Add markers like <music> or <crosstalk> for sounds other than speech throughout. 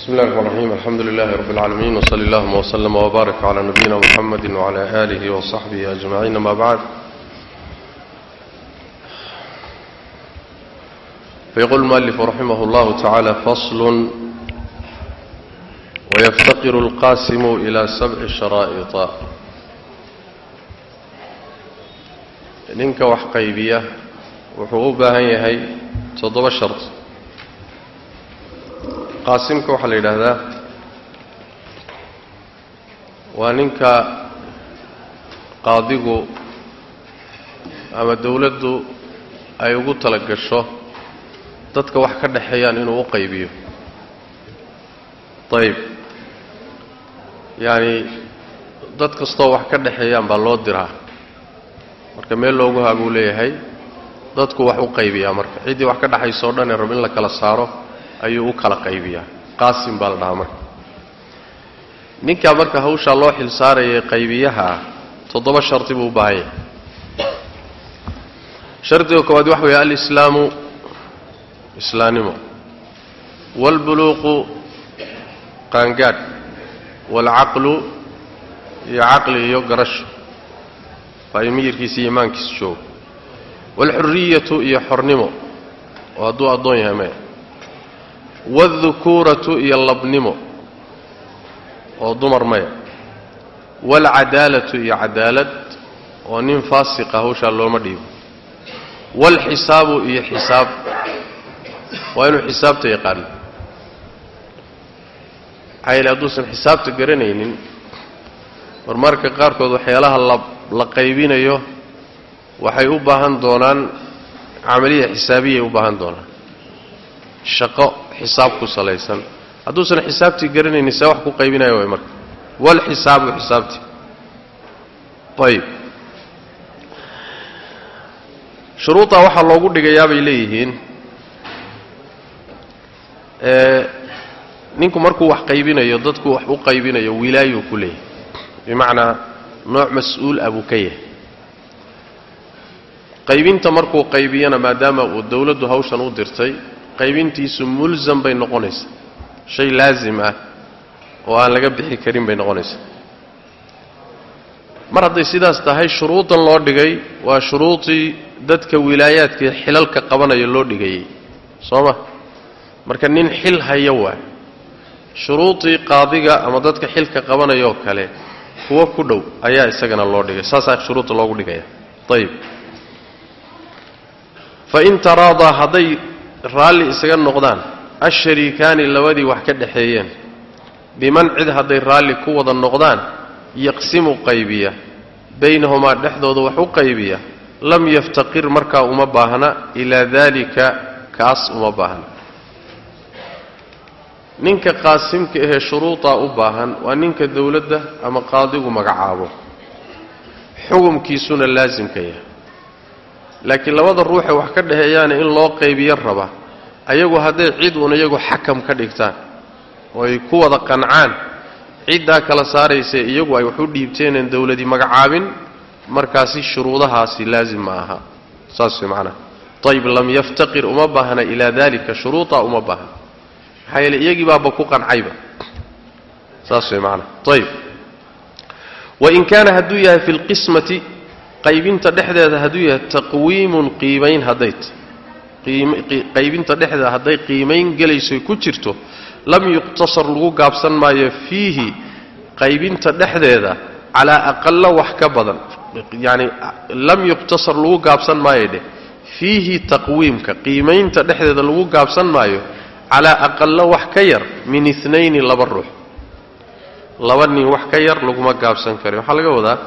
بسم الله الرحمن الرحيم الحمد لله رب العالمين وصلى اللهم وسلم وبارك على نبينا محمد وعلى آله وصحبه أجمعين ما بعد فيقول المؤلف رحمه الله تعالى فصل ويفتقر القاسم إلى سبع شرائط ninka wax qaybiya wuxuu u baahan yahay toddoba shard qaasimka waxaa la yidhaahdaa waa ninka qaadigu ama dawladdu ay ugu tala gasho dadka wax ka dhexeeyaan inuu u qaybiyo. Ayib yacani dad kastoo wax ka dhexeeyaan baa loo diraa. Marka meel loogu haa buu leeyahay dadku wax u qaybiyaa marka. Ciddii wax ka dhexayso o dhan ee rab in la kala saaro ayuu u kala qaybiyaa. Qaasim baa la dhahaa marka. Ninkaa marka hawshaa loo xil saarayay qaybiyaha ah toddoba shardi buu u baahan yahay shardiga koowaad waxa weeye alislaamu islaannimo waalbuluuqu qaangaadh waalcaqlu iyo caqli iyo garasho. Waa in miyirkiisa iyo imaankiisa joogo. Waalxuriyatu iyo xornimo. Oo hadduu addoon yahay maya waaldukuuratu iyo labnimo oo dumar maya waalcadaalatu iyo cadaalad oo nin faasiqa hawshaa looma dhiibo waalxisaabu iyo xisaab waa inuu xisaabta yaqaano maxaa yeele hadduusan xisaabta garanaynin marmarka qaarkood waxyaalaha la qaybinayo waxay u baahan doonaan camaliya xisaabiyay u baahan doonaan shaqo xisaab ku salaysan. Hadduusan xisaabtii garanaynin see wax ku qaybinaya way marka. Walxisaabu xisaabtii ayib shuruudaa waxaa loogu dhigayaa bay leeyihiin ninku markuu wax qaybinayo dadku wax u qaybinayo wilaayuu ku leeyahay. Bimacnaa nooc mas'uul ah buu ka yahay. Qaybinta markuu qaybiyana maadaama uu dawladdu hawshan u dirtay qaybintiisu mulsam bay noqonaysaa shay laasim ah oo aan laga bixi karin bay noqonaysaa mar hadday sidaas tahay shuruudan loo dhigay waa shuruudii dadka wilaayaadka xilalka qabanaya loo dhigayey soo ma? Marka nin xil haya waa. Shuruudii qaadiga ama dadka xilka qabanayoo kale kuwo ku dhow ayaa isagana loo dhigay. Saasaa shuruudda loogu dhigaya. Ayib fain taraadaa hadday raalli isaga noqdaan ashariikaani labadii wax ka dhexeeyeen biman cid hadday raalli ku wada noqdaan yaqsimu qaybiya. Baynahumaa dhexdooda wax u qaybiya. Lam yaftaqir markaa uma baahna ilaa daalika kaas uma baahna. Ninka qaasimka ahee shuruudaa u baahan waa ninka dawladda ama qaadigu magacaabo. Xukumkiisuna laasimka yahay laakiin labada ruuxee wax ka dhexeeyaana in loo qaybiyo raba ayagu hadday cid uun iyagu xakam ka dhigtaan oo ay ku wada qancaan. Ciddaa kala saaraysee iyagu ay wax u dhiibteeneen dawladii magacaabin markaasi shuruudahaasi laasim ma aha. Saas way macnaha ayib lam yaftaqir uma baahna ilaa dalika shuruudaa uma baahna. Maxaa yeele iyagii baaba ku qancayba. Saas way macnaha ayib wain kaana hadduu yahay fi lqismati qaybinta dhexdeeda hadduu yahay taqwiimun qiimayn hadday qaybinta dhexdeeda hadday qiimayn gelayso ku jirto lam yuqtasar lagu gaabsan maayo fiihi qaybinta dhexdeeda calaa aqala wax ka badan. Yacani lam yuqtasar lagu gaabsan maayo dheh fiihi taqwiimka qiimaynta dhexdeeda lagu gaabsan maayo calaa aqala wax ka yar min inayni laba ruux. Laba nin wax ka yar laguma gaabsan karin. Waxaa laga wadaa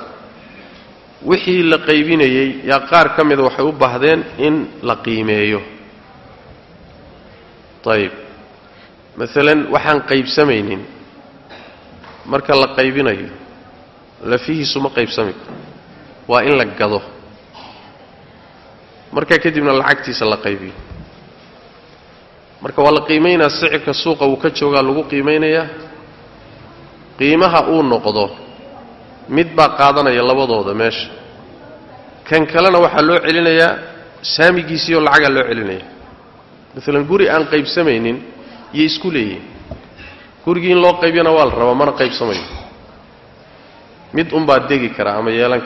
wixii la qaybinayey yaa qaar ka mida waxay u baahdeen in la qiimeeyo. Ayib maalan waxaan qaybsamaynin. Marka la qaybinayo lafihiisu ma qaybsami karo. Waa in la gado. Markaa kadibna lacagtiisa la qaybiyo. Marka waa la qiimaynaa sicirka suuqa uu ka joogaa lagu qiimaynayaa qiimaha uu noqdo mid baa qaadanaya labadooda meesha. Kan kalena waxaa loo celinayaa saamigiisiioo lacagaa loo celinaya maalan guri aan qaybsamaynin iyo isku leeyihiin gurigii in loo qaybiyana waa la rabaa mana qaybsamayo mid unbaa degi kara ama yeelan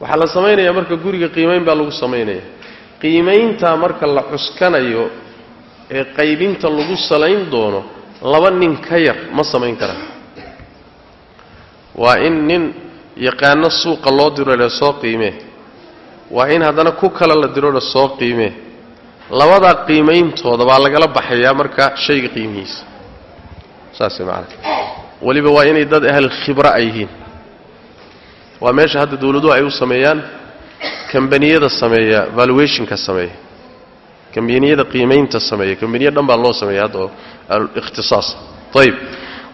waxaa la samaynayaa marka guriga qiimayn baa lagu samaynaya qiimayntaa marka la cuskanayo ee qaybinta lagu salayn doono laba nin ka yar ma samayn karaan waa in nin yaqaano suuqa loo diro le soo qiimee waa in haddana ku kale la dirole soo qiimee labadaa qiimayntooda baa lagala baxayaa marka shayga qiimihiisa. Saas macanaa weliba waa inay dad ahal khibra ay yihiin. Waa meesha hadda dawladuhu ay u sameeyaan kambaniyada sameeya valuationka sameeya. Kambaniyada qiimaynta sameeya. Kambaniya dhan baa loo sameeya hadda oo ikhtisaas ayib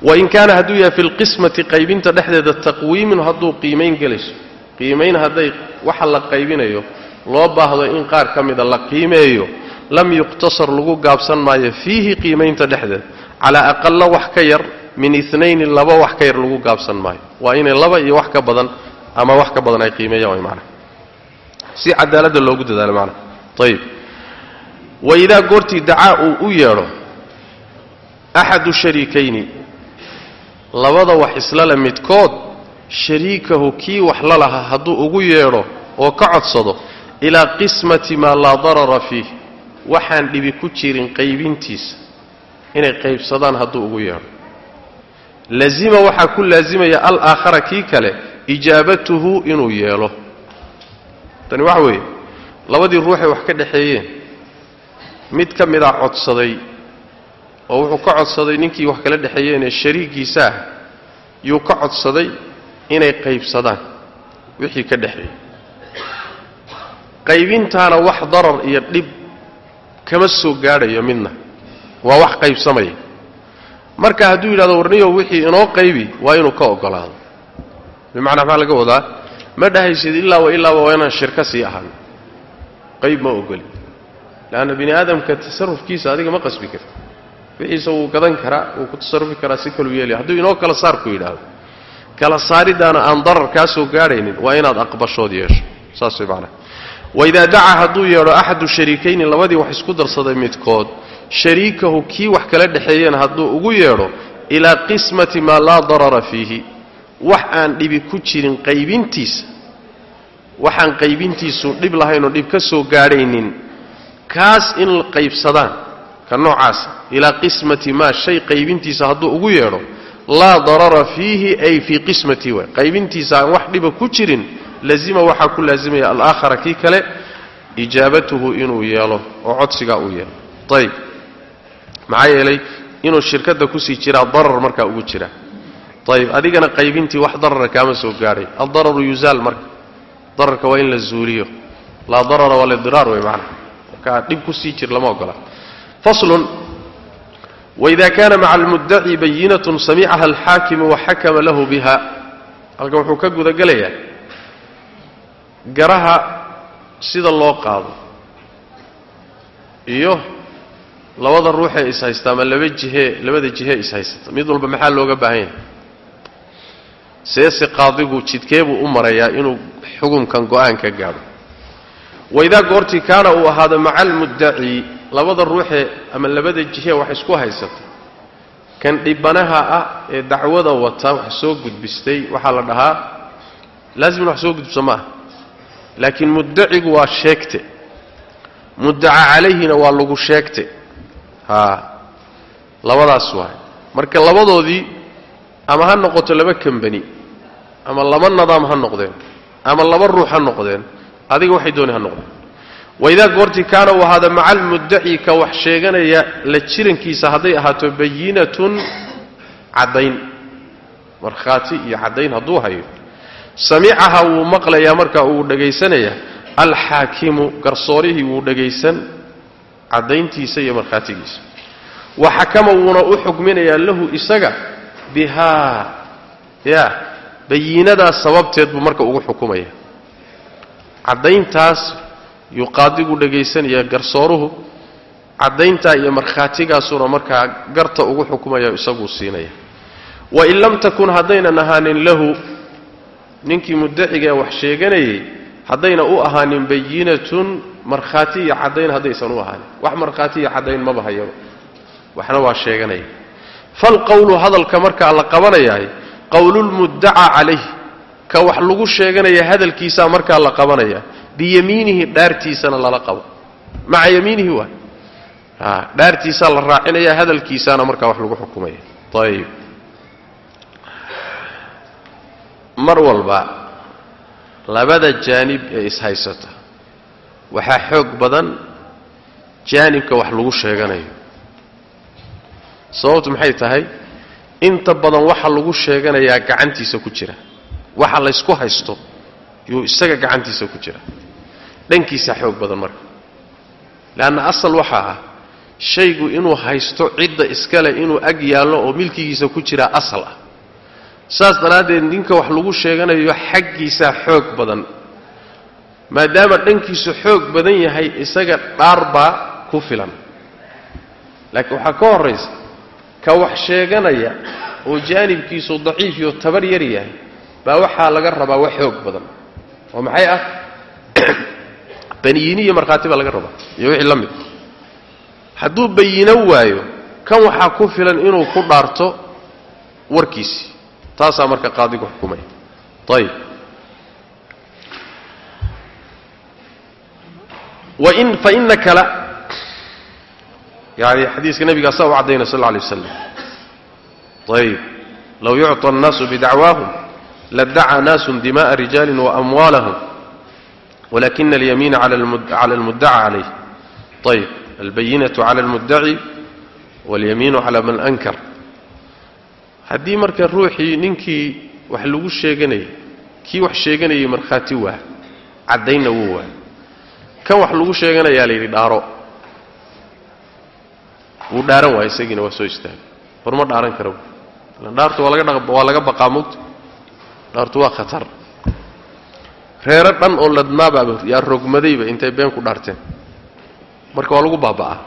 wain kaana hadduu yahay fi lqismati qaybinta dhexdeeda taqwiimin hadduu qiimayn gelayso qiimayn hadday waxa la qaybinayo loo baahdo in qaar ka mida la qiimeeyo lam yuqtasar lagu gaabsan maayo fiihi qiimaynta dhexdeeda calaa aqala wax ka yar min inayni laba wax ka yar lagu gaabsan maayo. Waa inay laba iyo wax ka badan ama wax ka badan ay qiimeeyaan way maanaa si cadaaladda loogu dadaalo maanaa ayib waidaa goortii dacaa uu u yeedho axadu shariikayni labada wax islale midkood shariikahu kii wax la lahaa hadduu ugu yeedho oo ka codsado ilaa qismati maa laa darara fiih waxaan dhibi ku jirin qaybintiisa inay qaybsadaan hadduu ugu yeedho. Lazima waxaa ku laasimaya alaakhara kii kale ijaabatuhu inuu yeelo. Tani waxa weeye labadii ruuxay wax ka dhexeeyeen mid ka midaa codsaday oo wuxuu ka codsaday ninkii wax kala dhexeeyeenee shariigiisa ah yuu ka codsaday inay qaybsadaan wixii ka dhexeeyey qaybintaana wax darar iyo dhib kama soo gaadhayo midna. Waa wax qaybsamaya. Marka hadduu yidhahdo warniyow wixii inoo qaybi waa inuu ka ogolaado. Bimacnaa maxaa laga wadaa? Ma dhahaysid ilaaba ilaaba waa inaan shirka sii ahaan. Qayb ma ogoli. Leanna bini aadamka tasarufkiisa adiga ma qasbi karti wixiisa wuu gadan karaa wuu ku tasarufi karaa si kaluu yeelaya hadduu inoo kala saar ku yidhaahdo kala saaridaana aan darar kaa soo gaadhaynin waa inaad aqbashood yeesho. Saas way macnaha waidaa dacaa hadduu yeedho axadu shariikayni labadii wax isku darsaday midkood shariikahu kii wax kala dhexeeyeen hadduu ugu yeedho ilaa qismati maa laa darara fiihi. Wax aan dhibi ku jirin qaybintiisa waxaan qaybintiisu dhib lahaynoo dhib ka soo gaadhaynin kaas in qaybsadaan ka noocaasa ilaa qismati maa shay qaybintiisa hadduu ugu yeedho laa darara fiihi ay fii qismati waay qaybintiisa aan wax dhiba ku jirin lazima waxaa ku laasimaya alaakhara kii kale ijaabatuhu inuu yeelo oo codsigaa uu yeelo. Ayib maxaa yeelay inuu shirkadda ku sii jiraa darar markaa ugu jira. Ayib adigana qaybintii wax darara kaama soo gaadhay aldararu yuzaal marka. Dararka waa in la zuuliyo. Laa darara walidiraar wey maanaa markaa dhib ku sii jir lama ogola faslun. Waida kaana maca almuddaci bayinatun samicaha alxaakimu waxakama lahu biha. Halkan wuxuu ka gudagelayaa garaha sida loo qaado iyo labada ruuxee ishaysta ama laba jihee labada jihee ishaysata mid walba maxaa looga baahan yahay? Seese qaadigu jidkeebuu u marayaa inuu xukumkan go'aan ka gaadho. Waidaa goortii kaana uu ahaado maca almuddaci labada ruuxee ama labada jihee wax isku haysata kan dhibanaha ah ee dacwada wata wax soo gudbistay waxaa la dhahaa laazim in wax soo gudbiso ma aha laakiin muddacigu waa sheegte. Muddaca calayhina waa lagu sheegte. Haa labadaas waay. Marka labadoodii ama ha noqoto laba kambani ama laba nadaam ha noqdeen ama laba ruux ha noqdeen adiga waxay dooni ha noqdeen waidaa goortii kaana uu ahaada maca almuddaci ka wax sheeganaya la jirankiisa hadday ahaato bayinatun caddayn markhaati iyo caddayn hadduu hayo samicaha wuu maqlayaa marka uu dhagaysanayaa alxaakimu garsoorihii wuu dhagaysan caddayntiisa iyo markhaatigiisa wa xakama wuuna u xukminayaa lahu isaga bihaa ya bayinadaas sababteed buu marka ugu xukumaya caddayntaas yuu qaadigu dhagaysanayaa garsooruhu caddayntaa iyo markhaatigaasuuna markaa garta ugu xukumaya isaguu siinaya. Wain lam takun haddaynan ahaanin lahu ninkii muddaciga ee wax sheeganayay haddayna u ahaanin bayinatun markhaati iyo caddayn haddaysan u ahaanin. Wax markhaati iyo caddayn maba hayaba waxna waa sheeganaya falqowlu hadalka markaa la qabanayahay qowlulmuddaca calayh ka wax lagu sheeganaya hadalkiisaa markaa la qabanaya biyamiinihi dhaartiisana lala qabo maca yamiinihi waa dhaartiisaa la raacinaya hadalkiisaana markaa wax lagu xukumaya ayib mar walba labada jaanib ee ishaysata waxaa xoog badan jaanibka wax lagu sheeganayo sababtu maxay tahay inta badan waxa lagu sheeganayaa gacantiisa ku jira waxa laysku haysto yuu isaga gacantiisa ku jira. Dhankiisa xoog badan marka. Leanna asal waxaa ah shaygu inuu haysto cidda iskale inuu ag yaallo oo milkigiisa ku jiraa asal ah. Saas daraaddeed ninka wax lagu sheeganayo xaggiisaa xoog badan. Maadaama dhankiisu xoog badan yahay isaga dhaar baa ku filan. Laakiin waxaa ka horraysa ka wax sheeganaya oo jaanibkiisu daciif iyo tabar yar yahay baa waxaa laga rabaa wax xoog badan oo maxay ah <coughs> baniyiini iyo markhaati laga rabaa iyo wixii la mid. Hadduu bayino waayo kan waxaa ku filan inuu ku dhaarto warkiisii taasaa marka qaadigu xukumay. Ayib wain fainaka la yani xadiiska nabigaa saa u caddayna sal lla alay wasalam ayib low yucطa annaasu bidacwaahum ladacaa naasun dima'a rijaali waamwaalahum walakina alyamiina cala almuddaca calayh ayb albayinatu cala almuddaci walyamiinu cala man ankar haddii marka ruuxii ninkii wax lagu sheeganayay kii wax sheeganayay markhaati waa caddaynna wuu waa kan wax lagu sheeganayaa la dhaaro wuu dhaaran waaya isagiina waa soo istaagay horma dhaaran kara dhaartu waa laga baqaa mugta dhaartu waa khatar. Reero dhan oo ladnaabaaba yaa rogmadayba intay been ku dhaarteen. Marka waa lagu baaba'aa.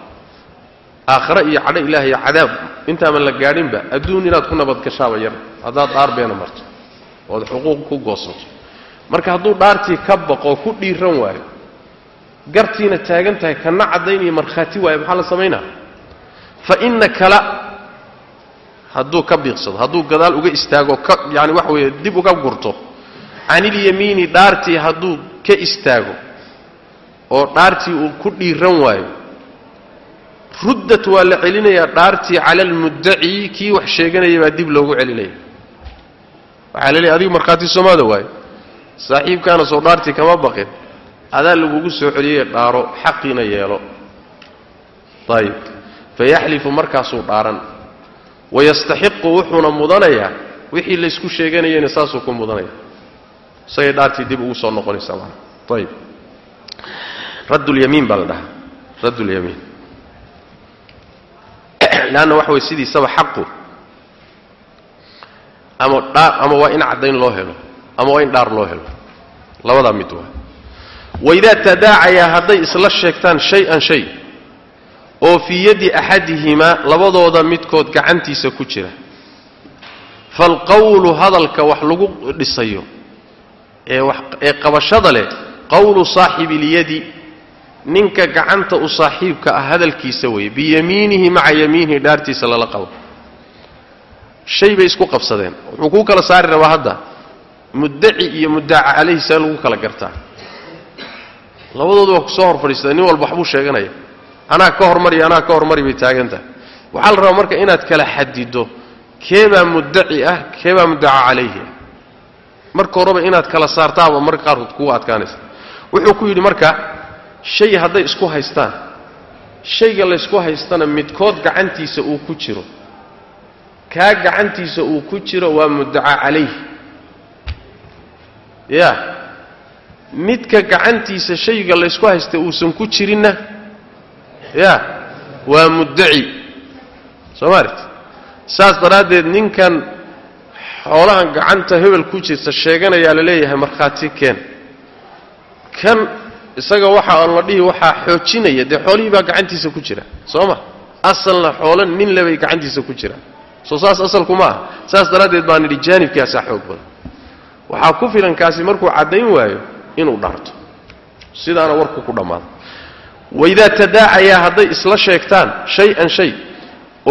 Aakhare iyo cadho ilaah iyo cadaab intaaman la gaadhinba adduun inaad ku nabadgashaaba yar haddaad dhaar beena marto ood xuquuq ku goosato. Marka hadduu dhaartii ka baqoo ku dhiiran waayo gartiina taagan tahay kana caddaynaya markhaati waayo maxaa la samaynaa fa inna kala hadduu ka biiqsado hadduu gadaal uga istaago ka yaani waxa weeye dib uga gurto. Canilyamiini dhaartii hadduu ka istaago oo dhaartii uu ku dhiiran waayo ruddat waa la celinayaa dhaartii cala almuddaci kii wax sheeganaya baa dib loogu celinaya. Waxaa la leeyahy adigu markhaati soomaada waayo saaxiibkaana soo dhaartii kama baqin. Adaa lagugu soo celiyey dhaaro xaqiina yeelo. Ayib fayaxlifu markaasuu dhaaran wayastaxiqu wuxuuna mudanayaa wixii laysku sheeganayeyna saasuu ku mudanaya isagay dhaartii dib ugu soo noqonaysaa maana ayib raddulyamiin baa la dhahaa. Raddulyamiin leanna waxa way sidiisaba xaqu. Ama dhaa ama waa in caddayn loo helo ama waa in dhaar loo helo. Labadaa mid waa. Waidaa tadaacayaa hadday isla sheegtaan shay-an shay oo fii yaddi axadihimaa labadooda midkood gacantiisa ku jira. Falqowlu hadalka wax lagu dhisayo ee qabashada leh qowlu saaxibi ilyadi ninka gacanta u saaxiibka ah hadalkiisa weeye biyamiinihi maca yamiinihi dhaartiisa lala qabo. Shay bay isku qabsadeen. Wuxuu kuu kala saari rabaa hadda muddaci iyo muddaca calayhi see lagu kala gartaa. Labadoodu waa ku soo hor fadhiistada nin walba waxbuu sheeganaya anaa ka hormari anaa ka hormari bay taagan tahay waxaa la rabaa marka inaad kala xadido keebaa muddaci ah keebaa muddaca calayhi ah. Marka horeba inaad kala saartaaba marka qaarkood kugu adkaanaysa. Wuxuu ku yidhi marka shay hadday isku haystaan shayga laysku haystana midkood gacantiisa uu ku jiro. Kaa gacantiisa uu ku jiro waa muddaca calayh ya midka gacantiisa shayga laysku haysta uusan ku jirinna ya waa muddaci. Soo maalit saas daraaddeed ninkan xoolahan gacanta hebel ku jirta sheeganayaa la leeyahay markhaati keen. Kan isaga waxa aan la dhihi waxaa xoojinaya dee xoolihii baa gacantiisa ku jira. Soo ma? Asalna xoolo nin lebay gacantiisa ku jira soo saas asalku ma ah saas daraaddeed baan nidhi jaanibkaasaa xoog badan. Waxaa ku filan kaasi markuu caddayn waayo inuu dhaarto sidaana warku ku dhammaado waidaa tadaacayaa hadday isla sheegtaan shay-an shay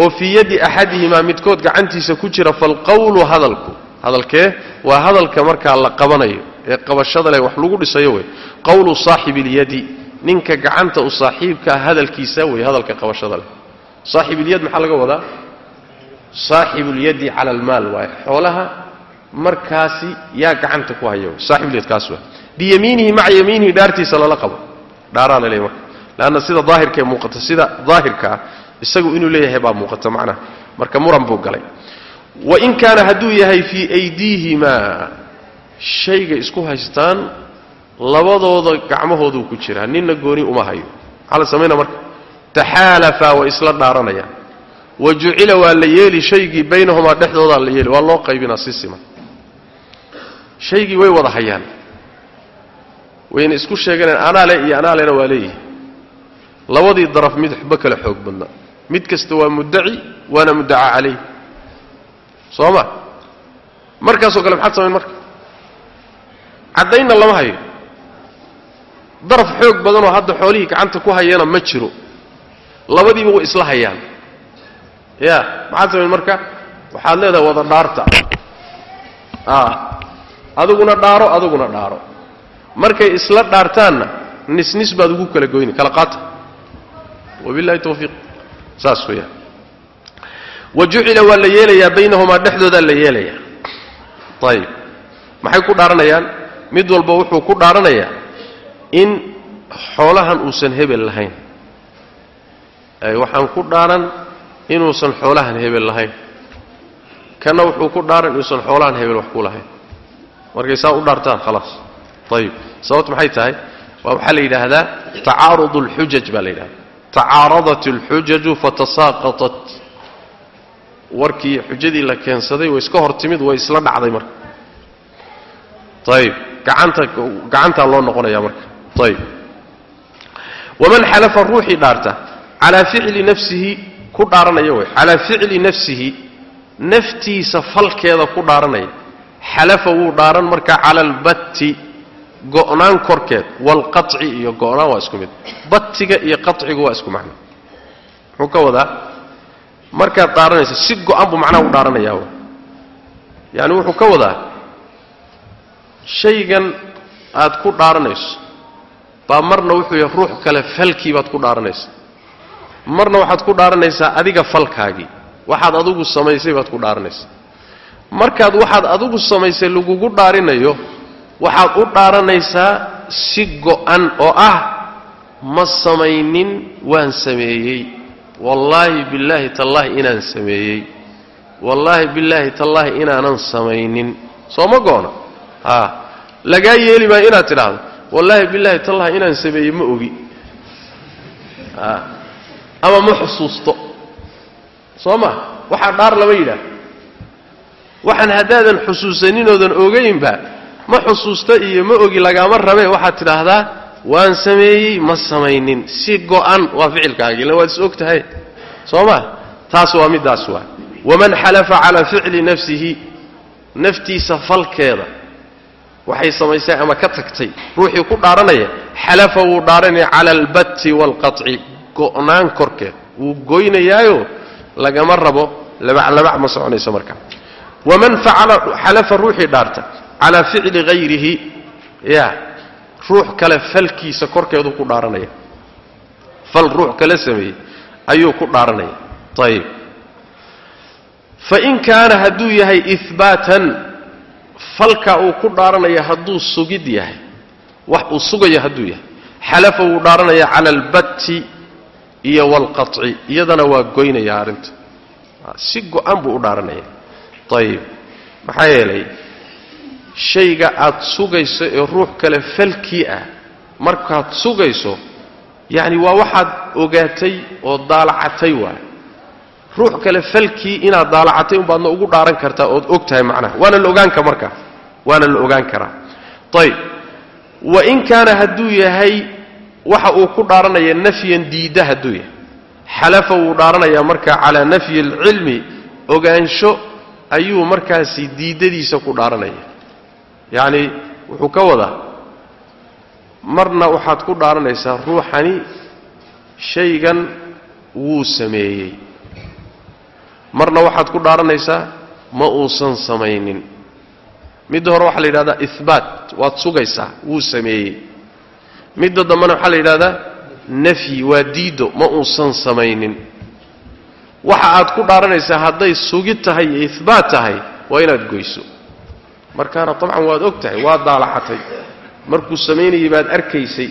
oo fii yaddi axadihimaa midkood gacantiisa ku jira falqawlu hadalku. Hadalkee waa hadalka markaa la qabanayo ee qabashada leh wax lagu dhisayo wey. Qawlu saaxibi ilyadi ninka gacanta u saaxiibkaa hadalkiisa wey hadalka qabashada leh. Saaxibilyad maxaa laga wadaa? Saaxibulyadi cala almaal waaye. Xoolaha markaasi yaa gacanta ku haya saaxibulyad kaas waa biyamiinihi maca yamiinihi dhaartiisa lala qabo. Dhaaraa la leeyahy marka leanna sida daahirkaee muuqata sida daahirka ah isagu inuu leeyahay baa muuqata macnaha marka muran buu galay wain kaana hadduu yahay fii aydiihimaa shayga isku haystaan labadooda gacmahooduu ku jiraa ninna gooni uma hayo maxaa la samaynaa marka taxaalafaa way isla dhaaranayaan wa jucila waa la yeeli shaygii baynahumaa dhexdoodaa la yeeli waa loo qaybinaa si siman shaygii way wada hayaan wayna isku sheeganeen anaale iyo anaalena waa leeyihi labadii daraf mid waxba kala xoog badna. Mid kasta waa muddaci waana muddaca calayh soo ma? Markaasoo kale maxaad samayn marka? Caddaynna lama hayo. Daraf xoog badanoo hadda xoolihii gacanta ku hayana ma jiro. Labadiiba way isla hayaan. Ya maxaad samayn marka? Waxaad leedahay wada dhaarta. Adiguna dhaaro adiguna dhaaro. Markay isla dhaartaanna nisnis baad ugu kala goyni kala qaata wabillahi tawfiiq saas weeyaan wa jucila waa la yeelayaa baynahumaa dhexdoodaa la yeelayaa ayib maxay ku dhaaranayaan mid walba wuxuu ku dhaaranayaa in xoolahan uusan hebel lahayn waxaan ku dhaaran inuusan xoolahan hebel lahayn kana wuxuu ku dhaaran inuusan xoolahan hebel wax ku lahayn markay saa u dhaartaan khalaas ayib sababt maxay tahay waa waxaa la yidhaahdaa tacaarud اlxujaj baa la yidhahda tacaaradat اlxujaju fatasaaqatat warkii xujadii la keensaday way iska hor timid way isla dhacday marka. Ayib gacanta gacantaa loo noqonaya marka. Ayib waman xalafa ruuxii dhaarta calaa ficli nafsihi ku dhaaranaya wey calaa ficli nafsihi naftiisa falkeeda ku dhaaranaya. Xalafa wuu dhaaran marka cala albatti go'naan korkeed waalqaci iyo go'naan waa isku mid. Battiga iyo qacigu waa isku macno. Muxuu ka wadaa markaad dhaaranaysa si go'an buu macnaha u dhaaranayaa w yaani wuxuu ka wadaa shaygan aad ku dhaaranayso baa marna wuxuu yahay ruux kale falkii baad ku dhaaranaysa marna waxaad ku dhaaranaysaa adiga falkaagii waxaad adigu samaysay baad ku dhaaranaysaa markaad waxaad adigu samaysay lagugu dhaarinayo waxaad u dhaaranaysaa si go'an oo ah ma samaynin waan sameeyey. Wallaahi billaahi tallaahi inaan sameeyey. Wallaahi billaahi tallaahi inaanan samaynin. Soo ma go'na a lagaa yeeli maayo inaad tidhaahdo wallaahi billaahi tallaahi inaan sameeyey ma ogi. A ama ma xusuusto. Soo ma? Waxaa dhaar lama yidhaah waxaan haddaadan xusuusaninoodan ogaynba ma xusuusta iyo ma ogi lagaama rabee waxaad tidhaahdaa waan sameeyey ma samaynin. Si go'an waa ficilkaagii illa waad is og tahay. Soo ma? Taas waa middaas waa. Waman xalafa calaa ficli nafsihi naftiisa falkeeda waxay samaysay ama ka tagtay. Ruuxii ku dhaaranaya xalafa wuu dhaaranaya cala albatti waalqaci go'naan korkeed wuu goynayaayo lagama rabo labaclabac ma soconayso marka. Waman facala xalafa ruuxii dhaarta calaa ficli hayrihi ya ruux kale falkiisa korkeedu ku dhaaranaya. Fal ruux kale sameeyey ayuu ku dhaaranaya. Ayib fain kaana hadduu yahay ihbaatan falka uu ku dhaaranaya hadduu sugid yahay wax uu sugayo hadduu yahay. Xalafa wuu dhaaranaya cala albatti iyo waalqaci iyadana waa goynaya arrinta. Si go-an buu u dhaaranaya. Ayib maxaa yeelay shayga aad sugayso ee ruux kale falkii ah markaad sugayso yacni waa waxaad ogaatay oo daalacatay waay. Ruux kale falkii inaad daalacatay unbaadna ugu dhaaran kartaa ood og tahay macnaha. Waana la ogaanka markaa waana la ogaan karaa. Ayib wa in kaana hadduu yahay waxa uu ku dhaaranaya nafyan diidda hadduu yahay. Xalafa wuu dhaaranayaa marka calaa nafyi alcilmi ogaansho ayuu markaasi diiddadiisa ku dhaaranaya yacni wuxuu ka wadaa marna waxaad ku dhaaranaysaa ruuxani shaygan wuu sameeyey. Marna waxaad ku dhaaranaysaa ma uusan samaynin. Midda hore waxaa la yidhahdaa ihbaat waad sugaysaa wuu sameeyey. Midda dambena waxaa la yidhahdaa nafyi waa diido ma uusan samaynin. Waxa aad ku dhaaranaysaa hadday sugid tahay iyo ihbaat tahay waa inaad goyso markaana dabcan waad og tahay waad daalaxatay. Markuu samaynayay baad arkaysay.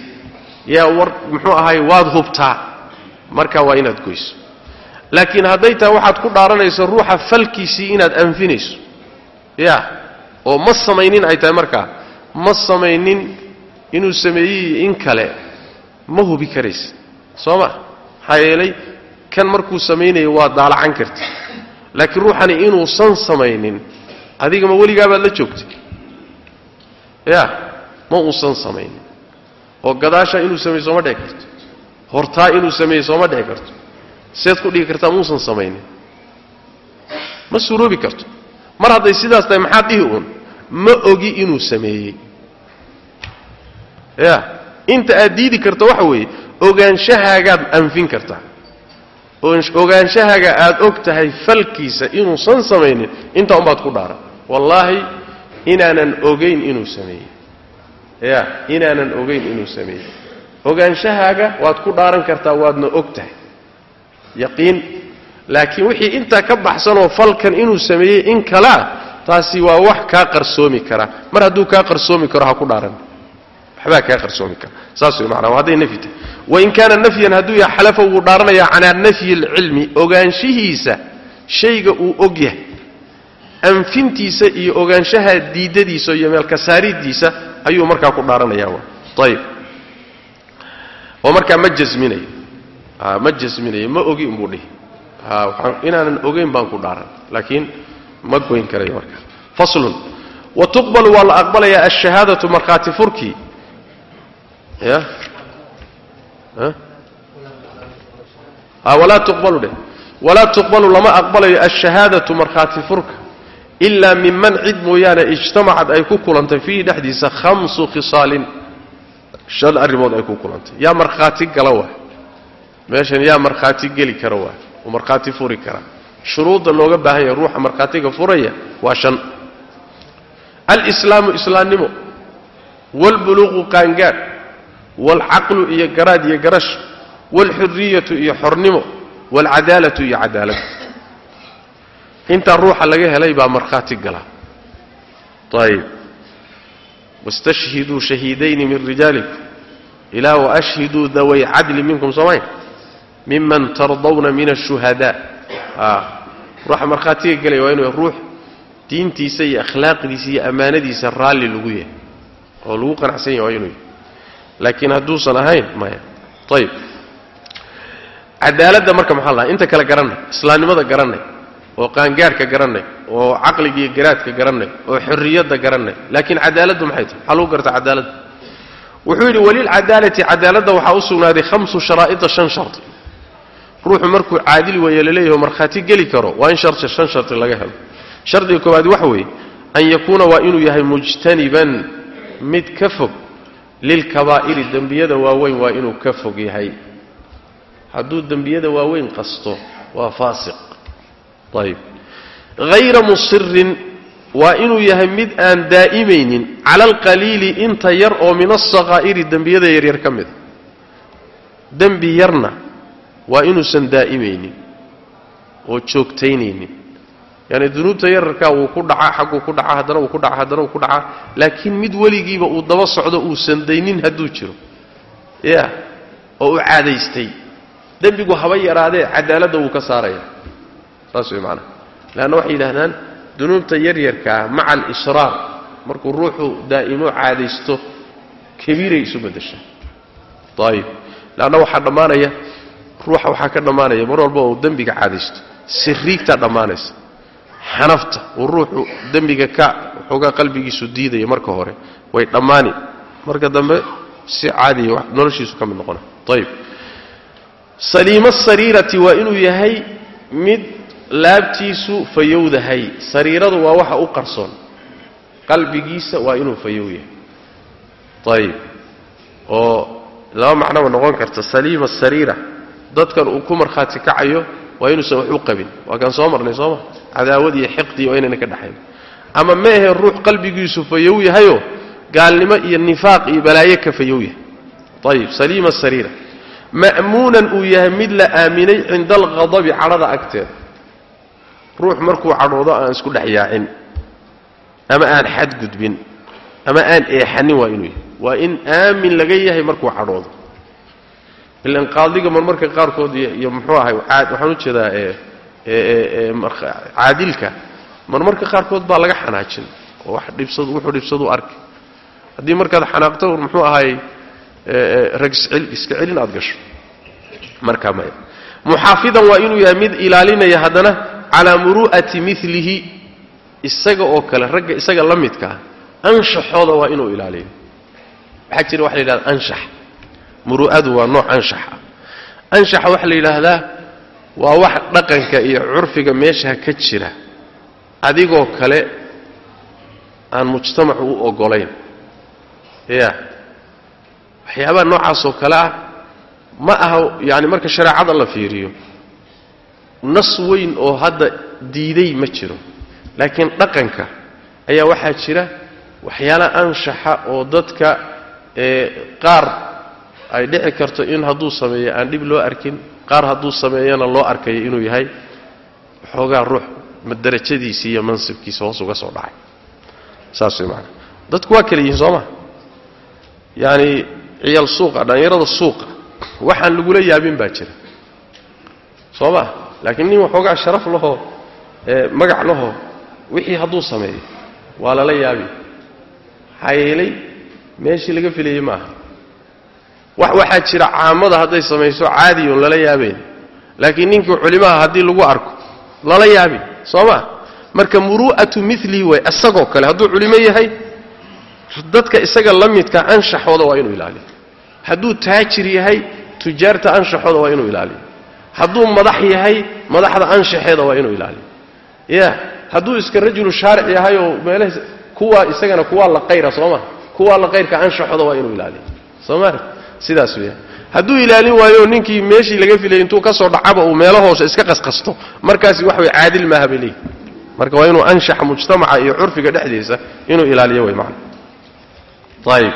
Yaa war muxuu ahay waad hubtaa. Markaa waa inaad goyso. Laakiin hadday tahay waxaad ku dhaaranayso ruuxa falkiisii inaad anfinayso. Ya oo ma samaynin ay tahay markaa. Ma samaynin inuu sameeyey in kale. Ma hubi karaysa soo ma? Maxaa yeelay kan markuu samaynayo waa daalacan karti laakiin ruuxani inuusan samaynin adiga ma weligaabaad la joogtay. Ya ma uusan samaynin oo gadaasha inuu sameeye sooma dhici karto. Hortaa inuu sameeye sooma dhici karto. Seed ku dhigi kartaa muusan samaynin. Ma suuroobi karto. Mar hadday sidaas tahay maxaad dhihi uun? Ma ogi inuu sameeyey. Ya inta aad diidi karta waxa weeye ogaanshahaagaad anfin kartaa ogaanshahaaga aad og tahay falkiisa inuusan samaynin intaa unbaad ku dhaaran wallaahi inaanan ogayn inuu sameeyey. Ya inaanan ogayn inuu sameeyey. Ogaanshahaaga waad ku dhaaran kartaa waadna og tahay. Yaqiin laakiin wixii intaa ka baxsanoo falkan inuu sameeyey in kalea taasi waa wax kaa qarsoomi kara. Mar hadduu kaa qarsoomi karo ha ku dhaaran waxbaa kaa qarsoomi kara. Saas way macnaa hadday nafyi tahay. Wain kaana nafyan hadduu yahay xalafa wuu dhaaranayaa calaa nafyi alcilmi ogaanshihiisa shayga uu og yahay. Anfintiisa iyo ogaanshaha diidadiisa iyo meelka saaridiisa ayuu markaa ku dhaaranayaa ayib oo markaa ma jasminayo. Ma jasminayo ma ogi unbuu dhihi. Inaanan ogeyn baan ku dhaaran laakiin ma goyn karayo markaa. Faslun. Wa tuqbalu waa la aqbalayaa alshahaadatu markhaati furkii ya? Walaa tuqbalu dheh walaa tuqbalu lama aqbalayo alshahaadatu markhaati furka. Ilaa minman cid mooyaane ijtamacad ay ku kulantay fiihi dhexdiisa khamsu khisaalin shan arrimood ay ku kulantay. Yaa markhaati gala waay. Meeshan yaa markhaati geli kara waay. Oo markhaati furi kara. Shuruudda looga baahan yahay ruuxa markhaatiga furaya waa shan. Alislaamu islaamnimo waalbuluuqu qaangaadh waalcaqlu iyo garaad iyo garash waalxuriyatu iyo xornimo waalcadaalatu iyo cadaalad intaa ruuxa laga helay baa markhaati gala ayib wastashhiduu shahiidayni min rijaalikum ilaa waashhiduu daway cadli minkum soomayn miman tardawna min ashuhadaa ruuxa markhaatiga gelaya waa inuu ruux diintiisa iyo akhlaaqdiisa iyo ammaanadiisa raalli lagu yahay oo lagu qanacsan yahay waa inuu yahay laakiin hadduusan ahayn maya. Ayib cadaaladda marka maxaa lahaa? Inta kale garannay islaamnimada garannay oo qaangaadhka garannay oo caqligiiyo garaadka garannay oo xorriyadda garannay. Laakiin cadaaladdu maxay tahay? Maxaa lagu garta cadaaladda wuxuu yidhi walilcadaalati cadaaladda waxaa u sugnaaday hamsu sharaa'ida shan shardi ruuxu markuu caadil weeye laleeyaho markhaati geli karo waa in shan shardi laga helo. Shardiga koowaad waxa weeye an yakuuna waa inuu yahay mujtaniban mid ka fog lilkabaa'iri dembiyada waaweyn waa inuu ka fog yahay. Hadduu dembiyada waaweyn qasto waa faasiq. Ayib. Hayra musirin waa inuu yahay mid aan daa'imaynin cala alqaliili inta yar oo min asakaa'iri dembiyada yaryar ka mida dembi yarna waa inuusan daa'imaynin oo joogtaynaynin yaani dunuubta yararkaa wuu ku dhacaa xagguu ku dhacaa haddana wuu ku dhacaa haddana wuu ku dhacaa laakiin mid weligiiba uu daba socdo uusan daynin hadduu jiro. Ya oo u caadaystay. Dembigu haba yaraadee cadaaladda wuu ka saaraya. Saas way macanaha leanna waxay yidhahdaan dunuubta yaryarkaa maca alisraar markuu ruuxu daa'imo caadaysto kabiiray isu beddeshaa ayib leanna waxaa dhammaanaya ruuxa waxaa ka dhammaanaya mar walba uu dembiga caadaysto. Siriigtaa dhammaanaysa xanafta uu ruuxu dembiga ka waxoogaa qalbigiisu diidaya marka hore way dhammaani. Marka dambe si caadiya noloshiisu ka mid noqona. Ayib saliima sariirati waa inuu yahay mid laabtiisu fayowdahay. Sariiradu waa waxa u qarsoon. Qalbigiisa waa inuu fayow yahay ayib oo laba macnoba noqon karta. Saliima sariira. Dadkan uu ku markhaati kacayo waa inuusan wax u qabin. Waa kaan soo marnay sooma cadaawad iyo xiqdi inayna ka dhaxayn ama ma ahe ruux qalbigiisu fayow yahayoo gaalnimo iyo nifaaq iyo balaayo ka fayow yahay. Ayib saliima sariira. Ma'muunan uu yahay mid la aaminay cinda alghadabi cadhada agteeda ruux markuu cadhoodo aan isku dhex yaacin ama aan xadgudbin ama aan eexanin waa inuu yahay. Waa in aamin laga yahay markuu cadhoodo. Ilan qaadiga marmarka qaarkood iyo muxuu ahay waxaan u jeedaa caadilka marmarka qaarkood baa laga xanaajin oo wuxuu dhibsadu arki. Haddii markaad xanaaqto muxuu ahay rag iska celin aad gasho. Markaa maya muxaafidan waa inuu yahay mid ilaalinaya haddana calaa muru'ati milihi isaga oo kale ragga isaga la midkaa anshaxooda waa inuu ilaaliyo waxaa jira waxa la yidhahda anshax. Muru'adu waa nooc anshax ah anshaxa waxaa la yidhaahdaa waa wax dhaqanka iyo curfiga meesha ka jira. Adigoo kale aan mujtamacu u ogolayn ya waxyaabaha noocaasoo kale ah ma aha yaani marka shareecada la fiiriyo nas weyn oo hadda diiday ma jiro. Laakiin dhaqanka ayaa waxaa jira waxyaala anshaxa oo dadka qaar ay dhici karto in hadduu sameeyo aan dhib loo arkin qaar hadduu sameeyana loo arkayo inuu yahay waxoogaa ruux darajadiisii iyo mansibkiisa hoos uga soo dhacay. Saas way maanaa dadku waa kala yihiin soo ma? Yaani ciyaal suuqa dhallinyarada suuqa waxaan lagula yaabin baa jira. Soo ma? Laakiin nin waxoogaa sharaf lahoo magac lahoo wixii hadduu sameeyo waa lala yaabi maxaa yeelay meeshii laga filayey maaha waxaa jira caamada hadday samayso caadi oon lala yaabayn laakiin ninkii culimaha haddii lagu arko lala yaabi soo ma? Marka muru'atu milihi way isagoo kale hadduu culimo yahay dadka isaga la midka anshaxooda waa inuu ilaaliyo. Hadduu taajir yahay tujaarta anshaxooda waa inuu ilaaliyo. Hadduu madax yahay madaxda anshaxeeda waa inuu ilaaliyo. Ya hadduu iska rajulu shaaric yahay oo meelaha kuwaa isagana kuwaa la qayra sooma kuwaa la qayrka anshaxooda waa inuu ilaaliyo. Sooma sidaas weeyaan hadduu ilaalin waayo ninkii meeshii laga filay intuu ka soo dhacaba uu meelo hoose iska qasqasto markaasi wax way caadil maaha bay leeyihi marka waa inuu anshaxa mujtamaca iyo curfiga dhexdiisa inuu ilaaliyo way macana ayib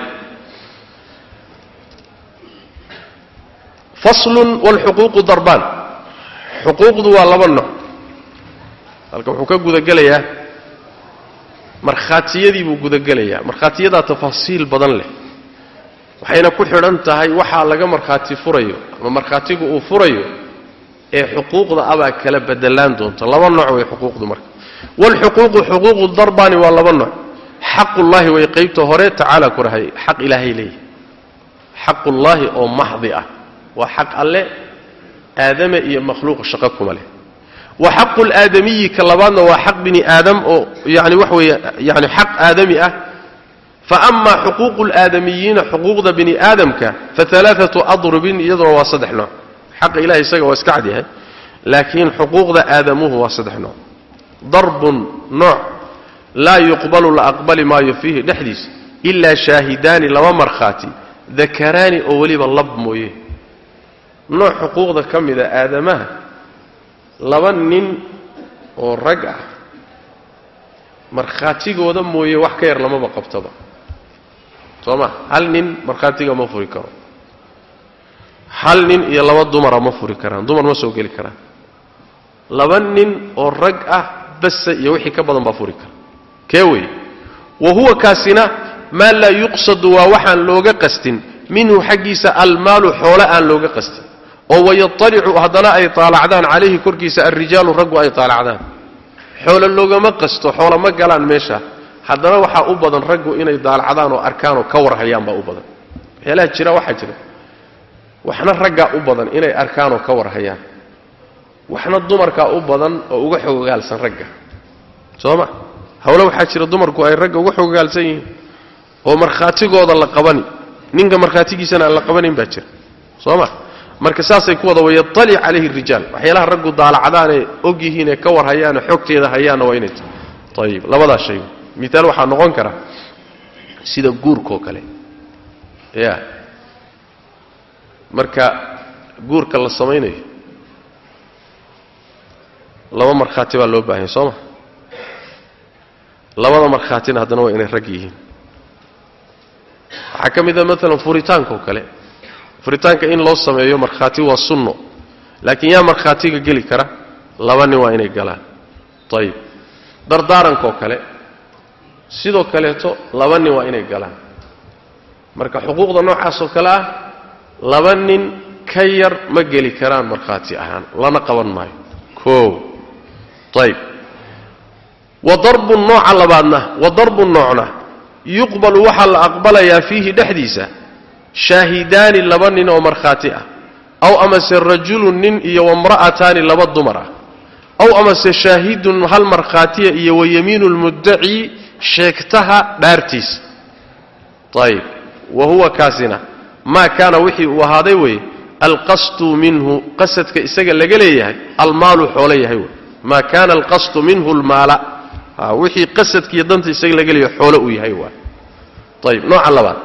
faslun waalxuquuqu darbaan. Xuquuqdu waa laba nooc. Halka wuxuu ka gudagelayaa markhaatiyadii buu gudagelayaa markhaatiyadaa tafaasiil badan leh waxayna ku xidhan tahay waxaa laga markhaati furayo ama markhaatigu uu furayo ee xuquuqda abaa kala bedelaan doonta. Laba nooc way xuquuqdu marka. Waalxuquuqu xuquuqu darbaani waa laba nooc. Xaqullaahi way qaybta hore tacaala ku xaq ilaahay leeyahy xaqullaahi oo maxdi ah. Waa xaq alle aadame iyo makhluuq shaqo kuma leh. Wa xaqu laadamiyi ka labaadna waa xaq bini aadam oo yani wax weeye yani xaq aadami ah faama xuquuqu laadamiyiina xuquuqda bini aadamka faalaatu adrubin iyaduna waa saddex nooc xaqa ilahay isaga waa iska cadyahay laakiin xuquuqda aadamuhu waa saddex nooc darbun nooc laa yuqbalu la aqbali maayo fiihi dhexdiisa ilaa shaahidaani laba markhaati dakaraani oo weliba lab mooye nooc xuquuqda ka mida aadamaha laba nin oo rag ah markhaatigooda mooye wax ka yar lamaba qabtaba soo ma hal nin markhaatiga ma furi karo? Hal nin iyo laba dumara ma furi karaan? Dumar ma soo geli karaan? Laba nin oo rag ah base iyo wixii ka badan baa furi kara. Kee wey? Wa huwa kaasina maa laa yuqsadu waa waxaan looga qastin. Minhu xaggiisa almaalu xoole aan looga qastin. Oo wayatalicu haddana ay taalacdaan calayhi korkiisa alrijaalu raggu ay taalacdaan. Xoole loogama qasto xoolo ma galaan meesha haddana waxaa u badan raggu inay daalacdaan oo arkaan oo ka warhayaan baa u badan. Waxyaalaha jira waxaa jira. Waxna raggaa u badan inay arkaan oo ka warhayaan. Waxna dumarkaa u badan oo uga xogogaalsan ragga. Soo ma hawle waxaa jira dumarku ay ragga uga xogogaalsan yihiin. Oo markhaatigooda la qabani. Ninka markhaatigiisana aan la qabanin baa jira. Soo ma marka saasay ku wada wayatalic calayhi rijaal. Waxyaalaha raggu daalacdaanee og yihiinee ka war hayaane xogteeda hayaanna waa inay tahay. Ayib labadaas shay miaal waxaa noqon kara sida guurkaoo kale. Ya. Marka guurka la samaynayo laba markhaati baa loo baahanya soo ma? Labada markhaatina haddana waa inay rag yihiin. Waxaa ka mid a maalan furitaanka oo kale. Furitaanka in loo sameeyo markhaati waa sunno laakiin yaa markhaatiga geli kara laba nin waa inay galaan. Ayib dardaaranka oo kale sidoo kaleeto laba nin waa inay galaan. Marka xuquuqda noocaasoo kale ah laba nin ka yar ma geli karaan markhaati ahaan. Lana qaban maayo. Koow ayib wa darbu nooca labaadna wa darbu noocna yuqbalu waxaa la aqbalayaa fiihi dhexdiisa shaahidaani laba nin oo markhaati ah. Aw amase rajulun nin iyo wamra'ataani laba dumar ah. Aw amase shaahidun hal markhaatiya iyo wayamiinu lmuddaci sheegtaha dhaartiisa ayib wa huwa kaasina. Maa kaana wixii uu ahaaday weye alqasdu minhu qasadka isaga laga leeyahay almaalu xoolo yahay wey maa kaana alqasdu minhu lmaala wixii qasadkiiyo danta isaga laga leeyahay xoolo uu yahay waay ayib nooca labaad.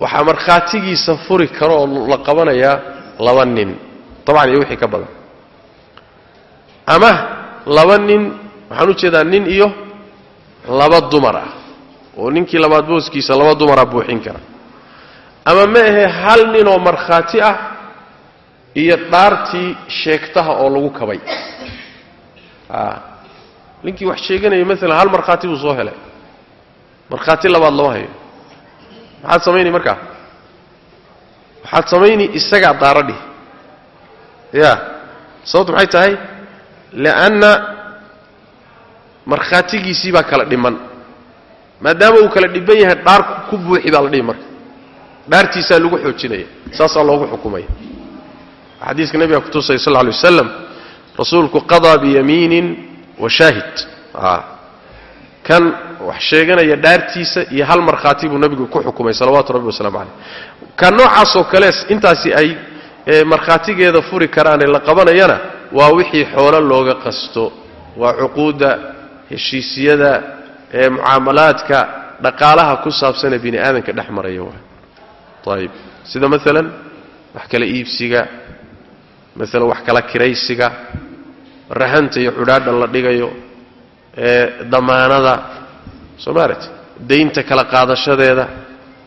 Waxaa markhaatigiisa furi karo oo la qabanayaa laba nin. Dabcan iyo wixii ka badan. Ama laba nin waxaan u jeedaa nin iyo laba dumar ah. Oo ninkii labaad booskiisa laba dumara buuxin kara. Ama ma ahe hal ninoo markhaati ah iyo dhaartii sheegtaha oo lagu kabay. Ninkii wax sheeganaya maalan hal markhaati buu soo helay. Markhaati labaad lama hayo. Maxaad samayni markaa? Waxaad samayni isagaa daaradhi ya sababtu maxay tahay? Lianna markhaatigiisii baa kala dhiman. Maadaama uu kala dhiban yahay dhaar ku buuxi baa la dhihi marka. Dhaartiisaa lagu xoojinaya saasaa loogu xukumaya. Xadiiska nebiga kutusaya sal alay wasalam rasuulku qadaa biyamiinin wa shaahid. Kan wax sheeganaya dhaartiisa iyo hal markhaati buu nebigu ku xukumay salawaatu rabbi wasalaamu caleyh ka noocaasoo kale intaasi ay markhaatigeeda furi karaane la qabanayana waa wixii xoolo looga qasto waa cuquudda heshiisyada ee mucaamalaadka dhaqaalaha ku saabsanee bini aadamka dhex maraya waa ayib sida maalan wax kala iibsiga maalan wax kala kiraysiga rahanta iyo cudhaadha la dhigayo ee damaanada soo maaragti daynta kala qaadashadeeda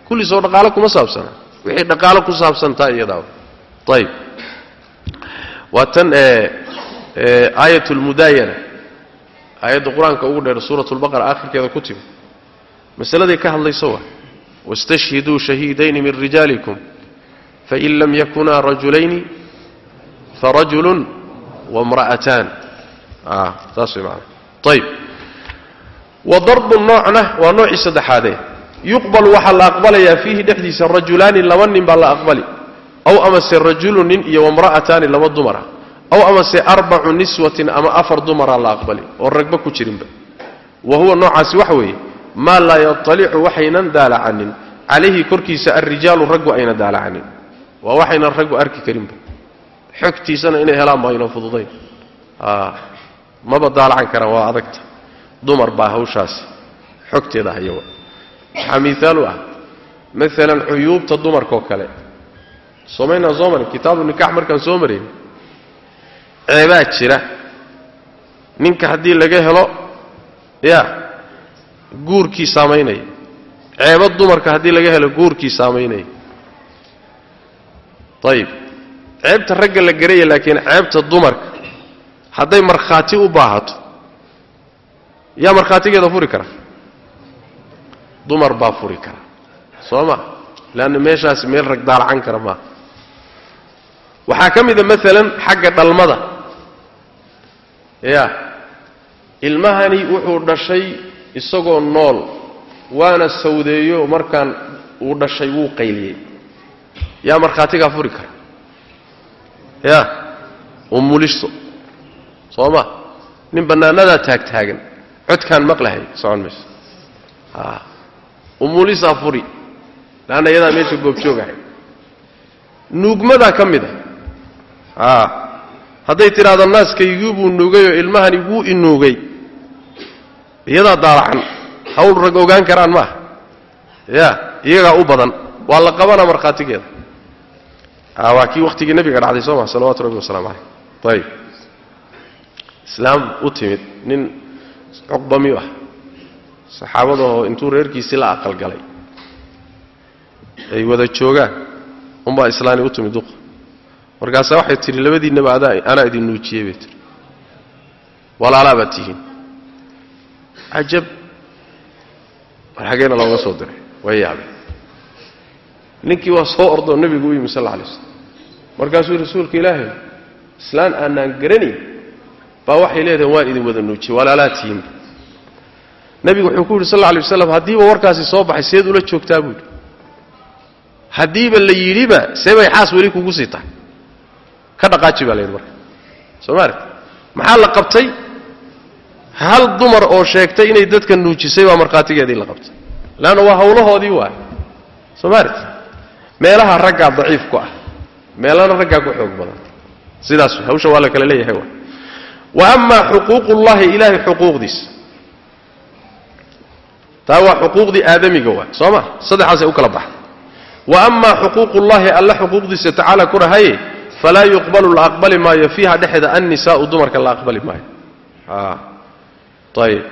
kulli soo dhaqaalo kuma saabsana. Wixii dhaqaalo ku saabsantaa iyadaa ayib waa tan aayat lmudaayana aayadda qur'aanka ugu dheer suurat lbaqara aakhirkeeda ku timi. Masaladay ka hadlayso waa wastashhiduu shahiidayni min rijaalikum fain lam yakunaa rajulayni farajulun wamra'ataan saas way maana ayib wa darbu noocna waa noocii saddexaadee yuqbalu waxaa la aqbalayaa fiihi dhexdiisa rajulaani laba nin baa la aqbali aw amase rajulu nin iyo wamra'ataani laba dumara aw amase arbacu niswatin ama afar dumaraa la aqbali oo ragba ku jirinba wa huwa noocaasi waxa weeye maa laa yatalicu waxaynan daalacanin calayhi korkiisa alrijaalu raggu ayna daalacanin waa waxaynan raggu arki karinba xogtiisana inay helaan ba aynan fududayn maba daalacan karaan waa adagta dumar baa hawshaasi xogteeda hayawa waxaa miaal u ah maalan cuyuubta dumarkaoo kale soomaynaan soo marin kitaabu nikax markaan soo marayn ceebaa jira. Ninka haddii laga helo ya guurkii saamaynaya ceebo dumarka haddii laga helo guurkii saamaynaya ayib ceebta ragga la garaya laakiin ceebta dumarka hadday markhaati u baahato yaa markhaatigeeda furi kara? Dumar baa furi kara. Soo ma? Leanna meeshaasi meel rag daalacan kara maaha waxaa ka mida maalan xagga dhalmada ya ilmahani wuxuu dhashay isagoo nool waana sawdeeyo markaan uu dhashay wuu qayliyey. Yaa markhaatigaa furi kara. Ya umuliso soo ma? Nin bannaanadaa taagtaagan codkaan maqlahay socon mayso. Umulisaa furi laanna iyadaa meesha goobjoogahay. Nuugmadaa ka mid a hadday tidhaahdo naaskaygii buu nuugayoo ilmahani wuu inuugay iyadaa daalacan hawl rag ogaan karaan maaha ya iyagaa u badan. Waa la qabanaa markhaatigeeda. Waa kii wakhtigii nebiga dhacday soo maa salawatu rabbi wasalaamu caleyh ayib islaam u timid nin cuqbamiyu ah saxaabadoo intuu reerkiisii la aqalgalay. Ay wada joogaan. Unbaa islaani u timid duqa markaasa waxay tidhi labadiinnaba anaa idin nuujiyey bay tihi walaalaabaad tihiin cajab. War xaggeena looga soo diray. Way yaabeen ninkii waa soo ordoo nebigu u yimi sal alay slam markaasuu rasuulka ilaahay islaan aanaan garanayn baa waxay leedahay waan idin wada nuujiyey. Walaalaa tihiinba nebigu wuxuu ku yidhi sal alay waslam haddiiba warkaasi soo baxay seed ula joogtaa buu yidhi. Haddiiba la yidhiba see bay xaas weli kugu sii tahay ka dhaqaaji baa la yidhi marka. Soo ma aragti maxaa la qabtay? Hal dumar oo sheegtay inay dadka nuujisay baa markhaatigeedii la qabtay. Leanna waa hawlahoodii waay soo ma aragti meelaha raggaa daciif ku ah meelana raggaa ku xoog badan. Sidaas hawsha waa la kala leeyahay wa wa amaa xuquuqullahi ilaahay xuquuqdiisa taa waa xuquuqdii aadamiga waay soo ma? Saddexaasay u kala baxda wa amaa xuquuqullahi alla xuquuqdiisa tacaala ku rahaye falaa yuqbalu la aqbali maayo fiiha dhexeeda annisaau dumarka la aqbali maayo ayib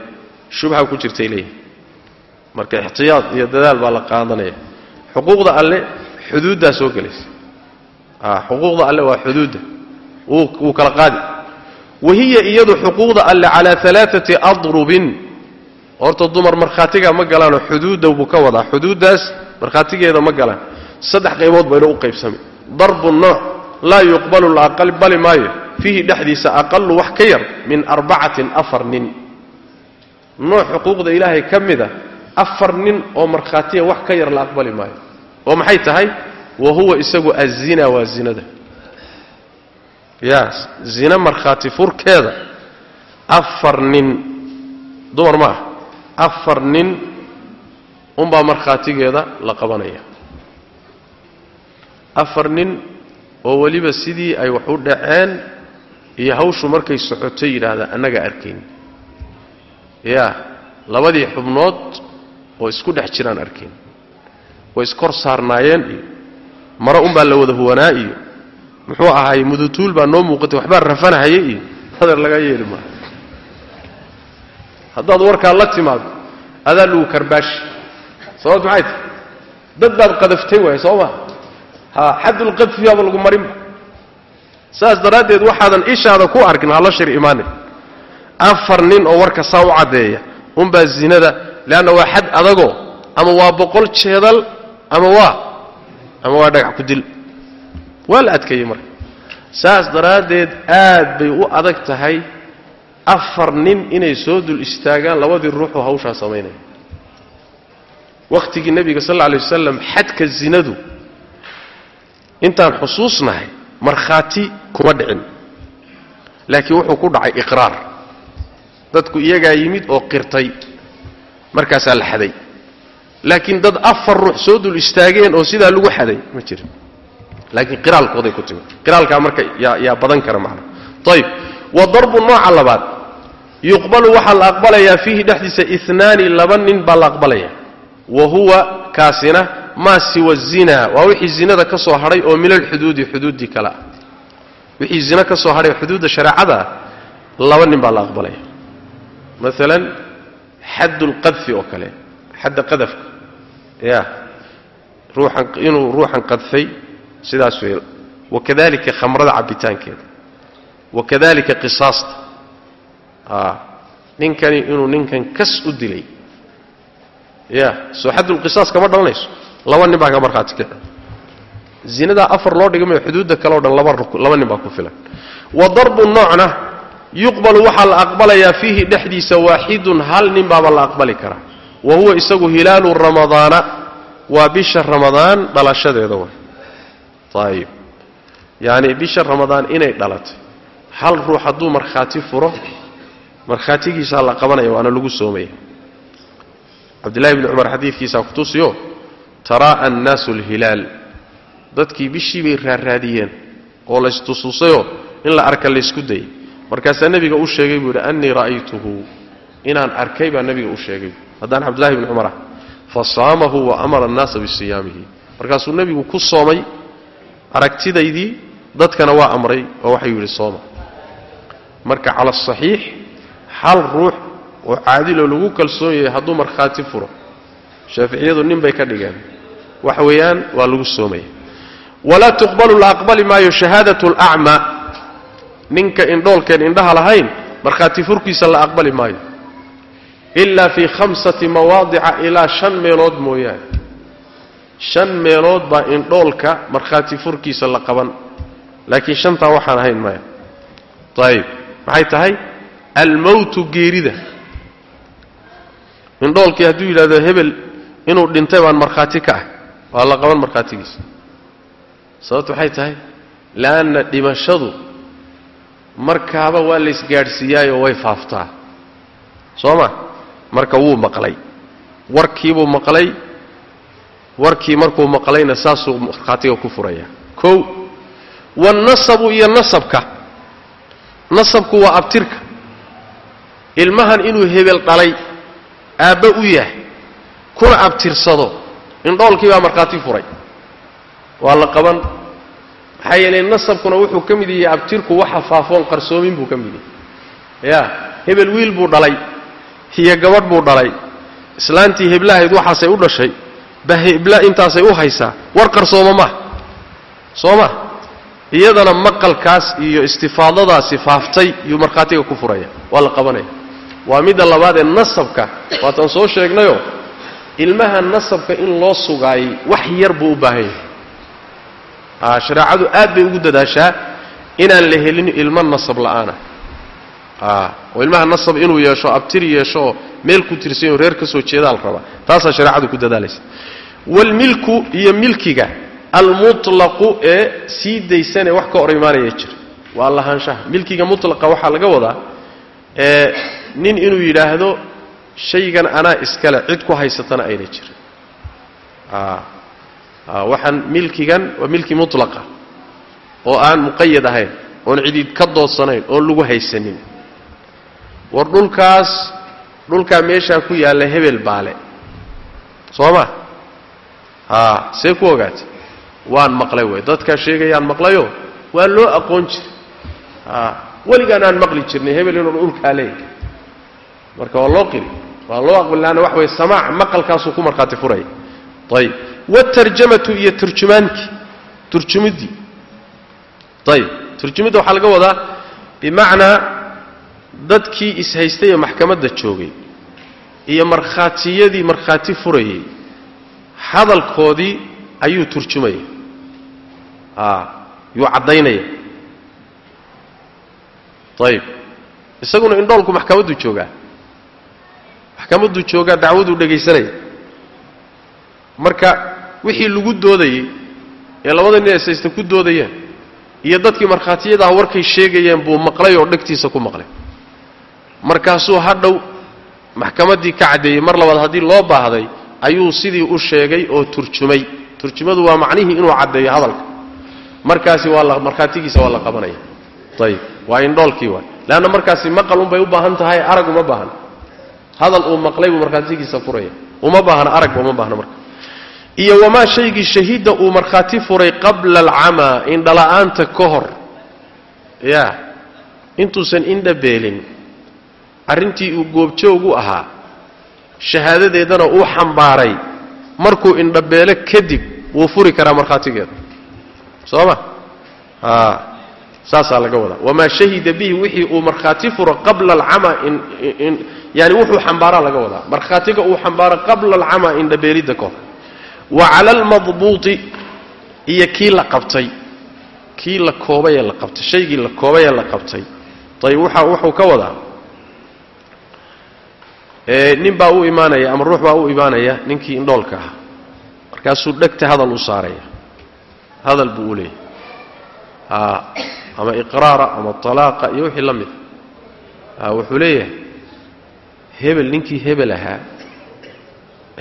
shubha ku jirtay leeyihi marka ixtiyaad iyo dadaal baa la qaadanaya xuquuqda alle xuduuddaa soo gelaysa xuquuqda alle waa xuduudda wuu kala qaadi wahiya iyadu xuquuqda alle calaa alaaati adrubin horta dumar markhaatiga ma galaanoo xuduudda buu ka wadaa xuduuddaas markhaatigeeda ma galaan saddex qaybood bayna u qaybsamay darbu nooc laa yuqbalu la maayo. Fiihi dhexdiisa aqalu wax ka yar min arbacatin afar nin. Nooc xuquuqda ilaahay ka mida afar nin oo markhaatiya wax ka yar la aqbali maayo. Oo maxay tahay? Wa huwa isagu azina waa zinada. Ya zina markhaati furkeeda afar nin. Dumar ma ah afar nin unbaa markhaatigeeda la qabanaya. Afar nin oo weliba sidii ay wax u dhaceen iyo hawshu markay socoto yidhaahda annaga arkayn. Ya labadii xubnood oo isku dhex jiraan arkayn. Way iskor saarnaayeen iyo maro unbaa la wada huwanaa iyo muxuu ahaay mudutuul baa noo muuqatay waxbaa rafanahaya iyo hadeer laga yeeli maayo. Haddaad warkaa la timaado adaa lagu karbaashi. Sababt maxay tahay? Dad baad qadaftay waay soo ma ha xaddulqadfiyaaba lagu marinba saas daraaddeed waxaadan ishaada ku arkin hala shir imaanin afar nin oo warka saa u caddeeya unbaa zinada leanna waa xad adagoo ama waa boqol jeedal ama waa ama waa dhagax ku dil. Waa la adkeeyey marka. Saas daraaddeed aad bay u adag tahay afar nin inay soo dul istaagaan labadii ruuxoo hawshaa samaynaya. Wakhtigii nebiga sal alla alay wasalam xadka zinadu intaan xusuusnahay markhaati kuma dhicin. Laakiin wuxuu ku dhacay iqraar. Dadku iyagaa yimid oo qirtay markaasaa la xaday. Laakiin dad afar ruux soo dul istaageen oo sidaa lagu xaday ma jirin. Laakiin qiraalkooday ku timid. Qiraalkaa marka yaa badan kara macna ayib wa darbu nooca labaad. Yuqbalu waxaa la aqbalayaa fiihi dhexdiisa inaani laba nin baa la aqbalaya wa huwa kaasina maa siwa zina. Waa wixii zinada ka soo hadhay oo min alxuduudi xuduuddii kale ah wixii zina ka soo hadhay xuduudda shareecada ah laba nin baa la aqbalaya maalan xaddu lqadfi oo kale xadda qadafka. Ya ruuxan inuu ruuxan qadfay sidaas wey wakadalika khamrada cabbitaankeeda. Wakadalika qisaasta. Ninkani inuu ninkan kas u dilay. Ya soo xaddulqisaas kama dhalanayso laba nin baa ka markhaati kace zinadaa afar loo dhigamayo xuduudda kale o dhan laba nin baa ku filan. Wa darbu noocna yuqbalu waxaa la aqbalayaa fiihi dhexdiisa waaxidun hal nin baaba la aqbali karaa wa huwa isagu hilaalu ramadaana waa bisha ramadaan dhalashadeeda way. Ayib yacni bisha ramadaan inay dhalatay. Hal ruux hadduu markhaati furo markhaatigiisaa la qabanaya waana lagu soomaya. Cabdillahi bni cumar xadiidkiisaa kutusiyo taraa'a annaasu alhilaal dadkii bishii bay raarraadiyeen oo laystususayoo in la arka laysku dayay. Markaasaa nebiga u sheegay buu yidhi annii ra'aytuhu inaan arkay baa nebiga u sheegay. Haddaan cabdillahi bni cumar ah fa saamahu wa amara annaasa bisiyaamihi. Markaasuu nebigu ku soomay aragtidaydii dadkana waa amray oo waxayuu yidhi sooma. Marka cala asaxiix hal ruux oo caadiloo lagu kalsoon yahay hadduu markhaati furo shaaficiyadu nin bay ka dhigeen. Waxa weeyaan waa lagu soomaya walaa tuqbalu la aqbali maayo shahaadatu alacmaa ninka indhoolkeen indhaha lahayn markhaati furkiisa la aqbali maayo. Ilaa fii khamsati mawaadica ilaa shan meelood mooyaane. Shan meelood baa indhoolka markhaati furkiisa la qaban. Laakiin shantaa waxaan ahayn maya ayib maxay tahay? Almowtu geerida. Indhoolkii hadduu yidhahdo hebel inuu dhintay baan markhaati ka ah waa la qaban markhaatigiisa. Sababtu waxay tahay le'anna dhimashadu markaaba waa laysgaadhsiiyaayoo way faaftaa. Soo ma? Marka wuu maqlay. Warkiibuu maqlay. Warkii markuu maqlayna saasuu markhaatiga ku furaya. Kow waannasabu iyo nasabka. Nasabku waa abtirka. Ilmahan inuu hebel dhalay aabba u yahay kuna abtirsado. Indhoolkii baa markhaati furay. Waa la qaban. Maxaa yeelay nasabkuna wuxuu ka mid yahay abtirku waxa faafoon qarsoomin buu ka mid yahay. Ya hebel wiil buu dhalay. Iyo gabadh buu dhalay. Islaantii heblahayd waxaasay u dhashay. Ba hebla intaasay u haysaa. War qarsooma maha soo ma. Iyadana maqalkaas iyo istifaadadaasi faaftay yuu markhaatiga ku furaya. Waa la qabanaya. Waa midda labaad ee nasabka. Waataan soo sheegnayoo ilmaha nasabka in loo sugaayay wax yar buu u baahan yahay. A shareecadu aad bay ugu dadaashaa inaan la helin ilmo nasab la'aana. A oo ilmaha nasab inuu yeesho abtir yeesho oo meel ku tirsanyo reer ka soo jeedaa la rabaa taasaa shareecadu ku dadaalaysa. Waalmilku iyo milkiga almutlaqu ee sii daysanee wax ka hor imaanaya jira waa lahaanshaha. Milkiga mutlaqa waxaa laga wadaa nin inuu yidhaahdo shaygan anaa iskale cid ku haysatana ayna jirin. Waxaan milkigan waa milki mutlaqa oo aan muqayad ahayn oon cidid ka doodsanayn oon lagu haysanin. War dhulkaas dhulkaa meeshaa ku yaalla hebel baale. Soo ma haa see ku ogaatay? Waan maqlay wey dadkaa sheegayaan maqlayo waa loo aqoon jiray. Aa weligaan aan maqli jirnay hebel inuu dhulkaa leeyahay marka waa loo qiri waa loo aqbali laanna wax way samaac maqalkaasuu ku markhaati furaya ayib wاtarjamatu iyo turjumaankii turjumiddii ayib turjumidda waxaa laga wadaa bimacnaa dadkii ishaystay ee maxkamadda joogay iyo markhaatiyadii markhaati furayay. Hadalkoodii ayuu turjumaya yuu caddaynaya. Ayib isaguna indhoolku maxkamadduu joogaa maxkamadduu joogaa dacwaduu dhegaysanaya marka wixii lagu doodayey ee labada nin esaysta ku doodayeen iyo dadkii markhaatiyadaha warkay sheegayeen buu maqlay oo dhegtiisa ku maqlay. Markaasuu hadhow maxkamaddii ka caddeeyey mar labaad haddii loo baahday ayuu sidii u sheegay oo turjumay. Turjumadu waa macnihii inuu caddeeyo hadalka. Markaasi waa la markhaatigiisa waa la qabanaya. Ayib waa indhoolkii waay leanna markaasi maqal unbay u baahan tahay arag uma baahan hadal uu maqlay buu markhaatigiisa furaya. Uma baahna aragba uma baahna marka. Iyo wamaa shaygii shahida uu markhaati furay qabla alcamaa indhala'aanta ka hor. Ya intuusan indhabeelin arrintii uu goobjoogu ahaa shahaadadeedana uu xambaaray markuu indhabeelo kadib wuu furi karaa markhaatigeeda soo ma saasaa laga wadaa. Wamaa shahida bihi wixii uu markhaati furo qabla alcamaa yani wuxuu xambaaraa laga wadaa. Markhaatiga uu xambaaro qabla alcamaa indhabeelidda ka hor. Wa cala almadbuuti iyo kii la qabtay. Kii la koobay ee la qabtay. Shaygii la koobay ee la qabtay. Ayib waxa wuxuu ka wadaa. Nin baa u imaanaya ama ruux baa u imaanaya ninkii indhoolka ahaa. Markaasuu dhegta hadal u saaraya. Hadal buu u leeyahay ama iqraara ama talaaqa iyo wixii la mida a wuxuu leeyahay hebel ninkii hebel ahaa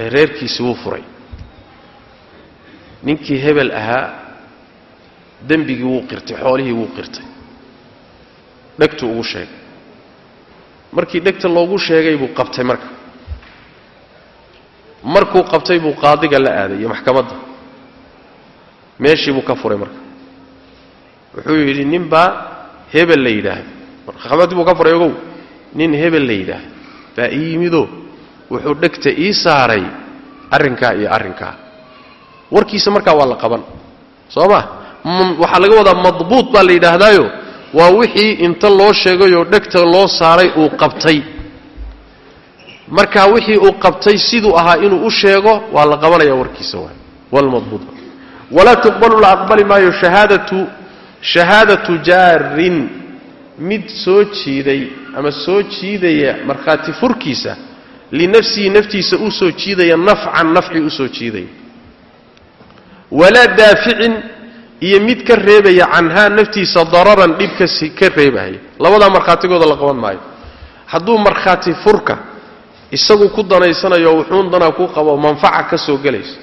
ee reerkiisi wuu furay. Ninkii hebel ahaa dembigii wuu qirtay xoolihii wuu qirtay. Dhegtuu ugu sheegay. Markii dhegta loogu sheegay buu qabtay marka. Markuu qabtay buu qaadiga la aaday iyo maxkamadda. Meeshii buu ka furay marka wuxuu yidhi ninbaa hebel la yidhaahdo. Markhaati buu ka furay ogow nin hebel la yidhaah baa ii yimidoo wuxuu dhegta ii saaray arrinkaa iyo arrinkaa. Warkiisa markaa waa la qaban soo ma? Waxaa laga wadaa madbuut baa la yidhaahdaayo. Waa wixii inta loo sheegayoo dhegta loo saaray uu qabtay. Markaa wixii uu qabtay siduu ahaa inuu u sheego waa la qabanaya warkiisa waay. Walmadbuut walaa tuqbalu la aqbali maayo shahaadatu shahaadatu jaarin. Mid soo jiiday ama soo jiidaya markhaati furkiisa. Linafsihi naftiisa u soo jiidaya nafcan nafci u soo jiidaya walaa daaficin. Iyo mid ka reebaya canhaa naftiisa dararan dhib ka reebaya labadaa markhaatigooda la qaban maayo. Hadduu markhaati furka isagu ku danaysanayo wuxuun danaa ku qabo manfaca ka soo gelaysa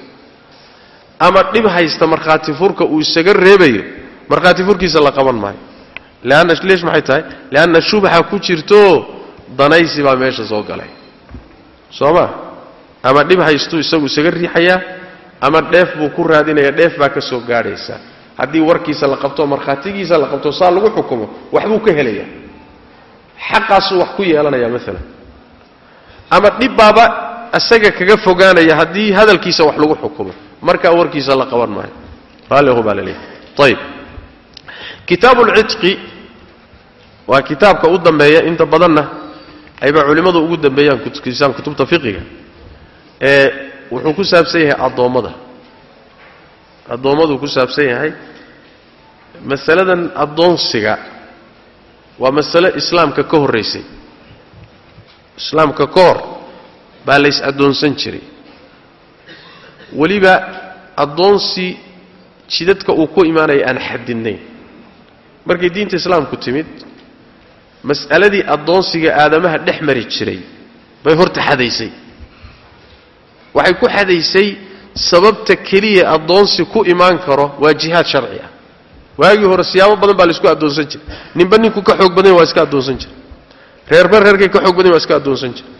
ama dhib haysta markhaati furka uu isaga reebayo markhaati furkiisa la qaban maayo. Leanna leesh maxay tahay? Leanna shubha ku jirto danaysi baa meesha soo galay. Soo ma ama dhib haystuu isagu isaga riixayaa ama dheef buu ku raadinaya? Dheef baa ka soo gaadhaysa. Haddii warkiisa la qabto markhaatigiisa la qabto saa lagu xukumo waxbuu ka helaya. Xaqaasuu wax ku yeelanaya maalan ama dhib baaba isaga kaga fogaanaya haddii hadalkiisa wax lagu xukumo. Markaa warkiisa la qaban maayo. Raallihu baa la leeyahay. Ayib kitaabu lcitqi waa kitaabka u dambeeya inta badanna ayba culimmadu ugu dambeeyaan kisaan kutubta fiqiga ee wuxuu ku saabsan yahay addoommada. Addoommaduu ku saabsan yahay masaladan addoonsiga waa masale islaamka ka horraysay islaamka ka hor baa lays addoonsan jiray. Weliba addoonsi jidadka uu ku imaanaya aan xadidnayn markay diinta islaamku timid mas'aladii addoonsiga aadamaha dhex mari jiray bay horta xadaysay. Waxay ku xadaysay sababta keliya addoonsi ku imaan karo waa jihaad sharci ah. Waagii hore siyaabo badan baa la isku addoonsan jiray. Ninba ninku ka xoog badan waa iska addoonsan jiray. Reerba reerkay ka xoog badan waa iska addoonsan jiray.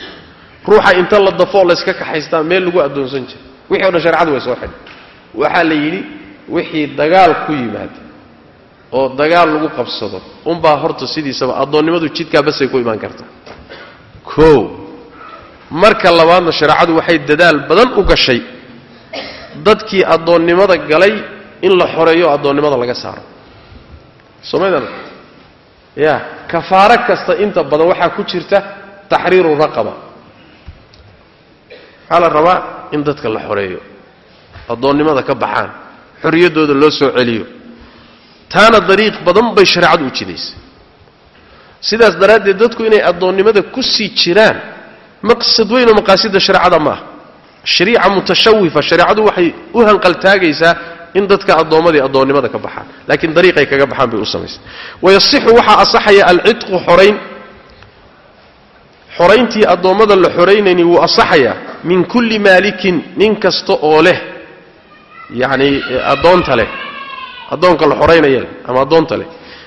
Ruuxa inta la dafoo layska kaxaystaa meel lagu addoonsan jiray. Wixii o dhan sharecadu way soo xidhay. Waxaa la yidhi wixii dagaal ku yimaada oo dagaal lagu qabsado unbaa horta sidiisaba addoonnimadu jidkaa basay ku imaan kartaa koow marka labaadna shareecadu waxay dadaal badan u gashay. Dadkii addoonnimada galay in la xoreeyo addoonnimada laga saaro. Somaydan ya kafaaro kasta inta badan waxaa ku jirta taxriiru raqaba. Waxaa la rabaa in dadka la xoreeyo addoonnimada ka baxaan xorriyaddooda loo soo celiyo taana dariiq badan bay shareecadu u jidaysay. Sidaas daraaddeed dadku inay addoonnimada ku sii jiraan maqsad weyn oo maqaasida shareecada ma shariica mutashawifa shareecadu waxay u hanqaltaagaysaa in dadka addoommadii addoonnimada ka baxaan laakiin dariiqay kaga baxaan bay u samaysay. Wayasixu waxaa asaxaya alcidqu xorayn xorayntii addoommada la xoraynayni wuu asaxayaa min kulli maalikin nin kasta oo leh yacni addoonta leh addoonka la xoraynaya ama addoonta leh.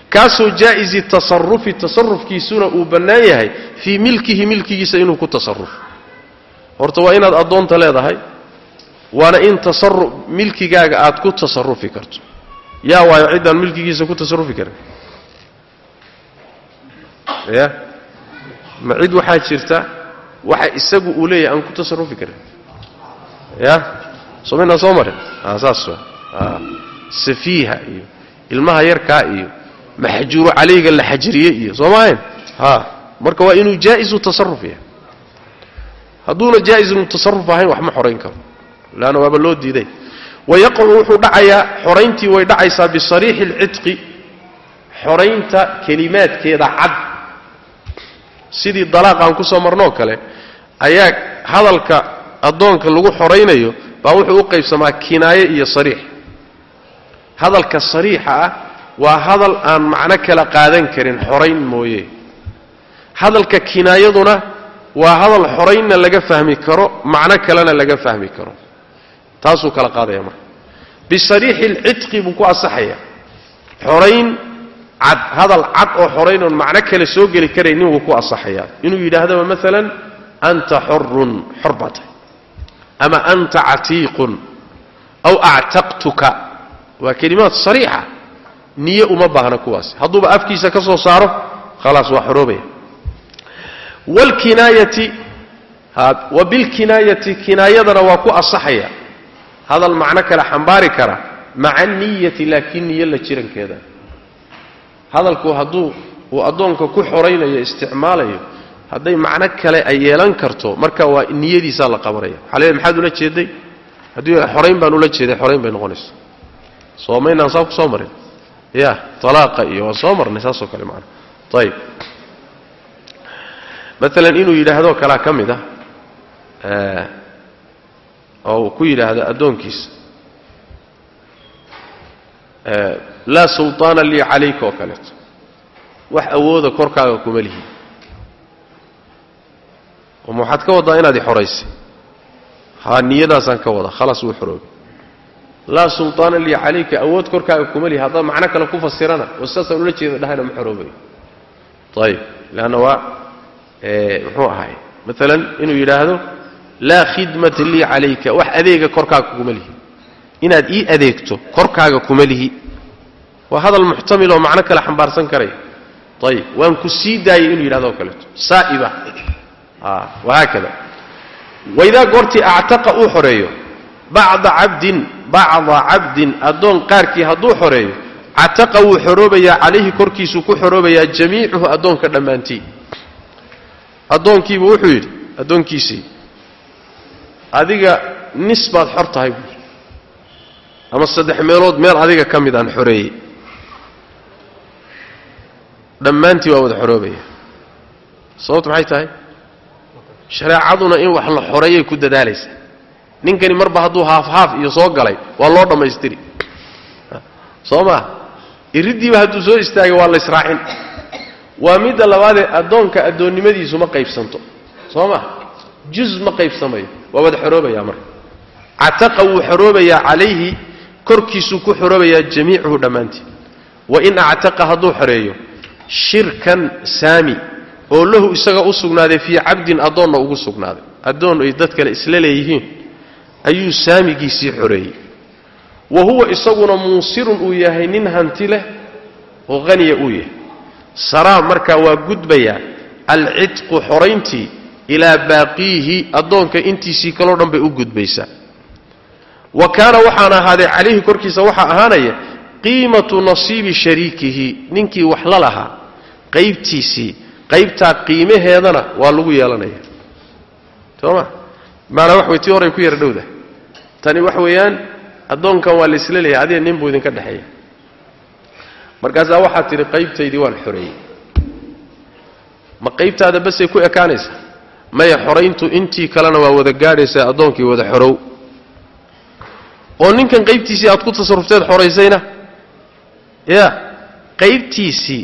Kaasoo jaa'izi tasarufi tasarufkiisuna uu bannaan yahay fii milkihi milkigiisa inuu ku tasarufo horta waa inaad addoonta leedahay waana in tasaru milkigaaga aad ku tasarufi karto. Yaa waayo ciddaan milkigiisa ku tasarufi karin. Ya ma cid waxaa jirta waxa isagu uu leeyahay aan ku tasarufi karin. Ya soo maynaa soo marin? Saas waa safiiha iyo ilmaha yarkaa iyo maxjuuru calayga la xajriye iyo soo maahayn? Ha. Marka waa inuu jaa'izu tasaruf yahay. Hadduuna jaa'izu tasaruf ahayn wax ma xorayn karo. Leanna waaba loo diiday. Wayaqacu wuxuu dhacayaa xorayntii way dhacaysaa bisariixi alcidqi xoraynta kelimaadkeeda cad. Sidii dalaaqaan ku soo marnoo kale ayaa hadalka addoonka lagu xoraynayo baa wuxuu u qaybsamaa kinaaye iyo sariix hadalka sariixa ah waa hadal aan macno kala qaadan karin xorayn mooye. Hadalka kinaayaduna waa hadal xoraynna laga fahmi karo macno kalena laga fahmi karo. Taasuu kala qaadaya marka. Bisariixi alcidqi buu ku asaxaya xorayn cad hadal cad oo xorayn oon macno kale soo geli karaynin wuu ku asaxayaa inuu yidhaahdaba maalan anta xorun xor baa tahay. Ama anta catiiqun aw actaqtuka waa kelimaad sariixa. Niye uma baahna kuwaasi hadduuba afkiisa ka soo saaro khalaas waa xoroobaya. Wlkinaayati wa bilkinaayati kinaayadana waa ku asaxaya. Hadal macno kale xambaari kara maca niyati laakiin niyo la jirankeeda. Hadalku hadduu uu addoonka ku xoraynayo isticmaalayo hadday macno kale ay yeelan karto marka waa niyadiisaa la qabanaya. Maxaad ula jeeday? Haddii xorayn baan ula jeeday xorayn bay noqonaysa soomaynaan saa ku soo marin? Ya talaaqa iyo waan soo marnay saasoo kale macana ayib maalan inuu yidhaahdo kalaa ka mid ah oo uu ku yidhaahdo addoonkiisa laa sulطaana lii calayka oo kaleeto. Wax awooda korkaaga kuma lihi waxaad ka waddaa inaad i xoraysay haa niyadaasaan ka wada khalaas wuu xoroobay laa sulطaana lii calayka awood korkaaga kuma lihi haddaad macno kale ku fasirana. Oo sidaasaan ula jeeda dhahayna ma ayib leanna waa muxuu ahay? Maalan inuu yidhaahdo laa khidmata lii calayka wax adeega korkaaga kuma lihi. Inaad ii adeegto korkaaga kuma lihi. Waa hadal muxtamil oo macno kale xambaarsan karaya ayib waan ku sii daayay inuu yidhahdo o kaleeto. Saa'iba wahaakada waidaa goortii actaqa uu xoreeyo bacda cabdin bacda cabdin addoon qaarkii hadduu xoreeyo cataqa wuu xoroobayaa calayhi korkiisuu ku xoroobayaa jamiicuhu addoonka dhammaantii. Addoonkiibu wuxuu yidhi addoonkiisii adiga nis baad xor tahay buui ama saddex meelood meel adiga ka mid aan xoreeyey. Dhammaantii waa wada xoroobaya sababtu maxay tahay? Shareecaduna in wax la xoreeyay ku dadaalaysaa ninkani marba hadduu haaf haaf iyo soo galay waa loo dhammaystiri. Soo maa iriddiiba hadduu soo istaagay waa la israacin. Waa midda labaadee addoonka addoonnimadiisu ma qaybsanto. Soo ma juz ma qaybsamayo. Waa wada xoroobaya marka. Cataqa wuu xoroobayaa calayhi korkiisuu ku xoroobayaa jamiicuhu dhammaantii. Wain actaqa hadduu xoreeyo shirkan saami oo lahu isaga u sugnaaday fii cabdin addoonna ugu sugnaaday. Addoon ay dad kale isla leeyihiin ayuu saamigiisii xoreeyey wa huwa isaguna muusirun uu yahay nin hanti leh oo haniya uu yahay. Saraa markaa waa gudbayaa alcidqu xorayntii ilaa baaqiihi addoonka intiisii kaloo dhan bay u gudbaysaa. Wa kaana waxaan ahaaday calayhi korkiisa waxaa ahaanaya qiimatu nasiibi shariikihi ninkii wax la lahaa qaybtiisii qaybtaa qiimaheedana waa lagu yeelanaya. Sooma maanaa wax way tii horay ku yara dhowda. Tani wax weeyaan addoonkan waa laisla leeyahay adiga nin buu idinka dhexeeya markaasaa waxaad tidhi qaybtaydii waan xoreeyey. Ma qaybtaada basay ku ekaanaysaa maya xorayntu intii kalena waa wada gaadhaysaa addoonkii wada xorow. Oo ninkan qaybtiisii aad ku tasarufteed xoraysayna ya qaybtiisii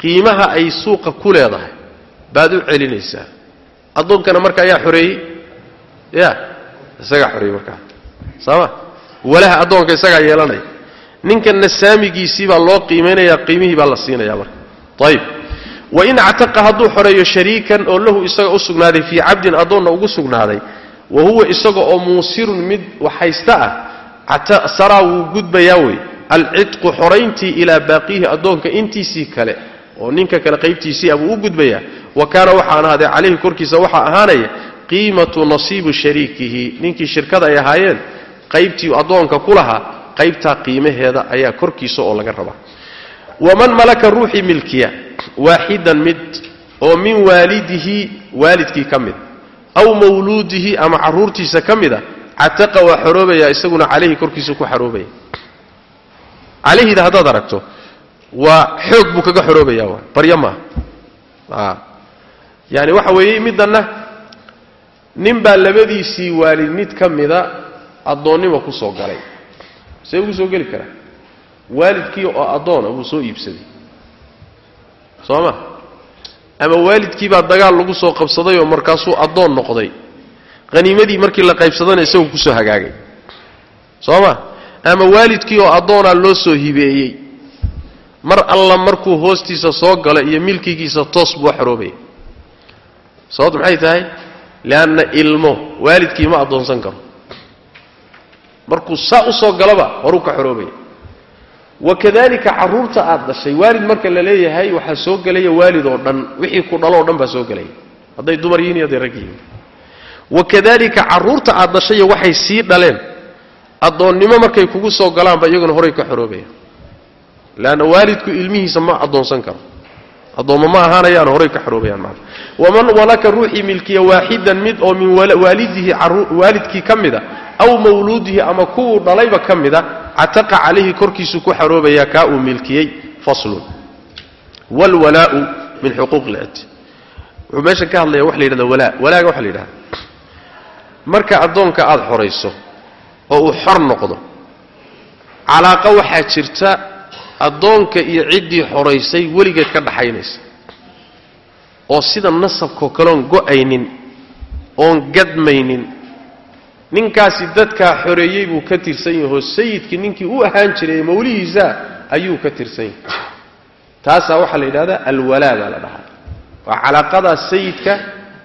qiimaha ay suuqa ku leedahay baad u celinaysaa. Addoonkana marka ayaa xoreeyey ya isagaa xoreeyey markaa sooma walaha addoonka isagaa yeelanaya ninkanna saamigiisii baa loo qiimaynayaa qiimihii baa la siinayaa marka. Ayib wain actaqa hadduu xoreeyo shariikan oo lahu isaga u sugnaaday fii cabdin addoonna ugu sugnaaday wa huwa isaga oo muusirun mid waxhaysta ah saraa wuu gudbayaa wey. Alcidqu xorayntii ilaa baaqiihi addoonka intiisii kale oo ninka kale qaybtiisii abuu u gudbayaa. Wa kaana waxaan ahaaday calayhi korkiisa waxaa ahaanaya qiimatu nasiibu shariikihi. Ninkii shirkada ay ahaayeen qaybtii addoonka ku lahaa qaybtaa qiimaheeda ayaa korkiisa oo laga rabaa. Waman malaka ruuxii milkiya waaxidan mid oo min waalidihi waalidkii ka mid aw mawluudihi ama carruurtiisa ka mida cataqa waa xoroobaya isaguna calayhi korkiisa ku xaroobaya. Calayhida haddaad aragto waa xoog buu kaga xoroobaya waa baryo maaha. Yaani waxa weeye middanna nin baa labadiisii waalid mid ka mida addoonnimo ku soo galay. See ugu soo geli karaa? Waalidkii oo addoona buu soo iibsaday. Soo ma? Ama waalidkii baa dagaal lagu soo qabsaday oo markaasuu addoon noqday. Haniimadii markii la qaybsadana isagu ku soo hagaagay. Soo ma? Ama waalidkii oo addoonaa loo soo hibeeyey. Mar alla markuu hoostiisa soo galo iyo milkigiisa toos buu xoroobaya sababtu maxay tahay leanna ilmo waalidkii ma addoonsan karo markuu saa u soo galaba horuu ka xoroobaya wakadalika carruurta aad dhashay waalid marka la leeyahay waxaa soo gelaya waalid oo dhan wixii ku dhalo o dhan baa soo gelaya hadday dumar yihiin iyo hadday rag yihiin wakadalika carruurta aad dhashayo waxay sii dhaleen addoonnimo markay kugu soo galaanba iyaguna horay ka xoroobayaan leanna waalidku ilmihiisa ma addoonsan karo addoommo ma ahaanayaan horay ka xoroobayaan maana waman walaka ruuxii milkiya waaxidan mid oo min waalidihi waalidkii ka mida aw mawluudihi ama kuwuu dhalayba ka mida cataqa calayhi korkiisu ku xaroobayaa kaa uu milkiyey faslun. Waalwalaa'u min xuquuq lati wuxuu meesha ka hadlaya waxa la yidhahda walaa walaaga waxa la yidhahda. Marka addoonka aada xorayso oo uu xor noqdo calaaqa waxaa jirta addoonka iyo ciddii xoraysay weligeed ka dhaxaynaysa. oo sida nasabkao kaleoon go'aynin oon gadmaynin ninkaasi dadkaa xoreeyey buu ka tirsan yahoo sayidkii ninkii u ahaan jiray ee mawlihiisa ayuu ka tirsan yahay. Taasaa waxaa la yidhahdaa alwalaa baa la dhahaa. Waa calaaqadaas sayidka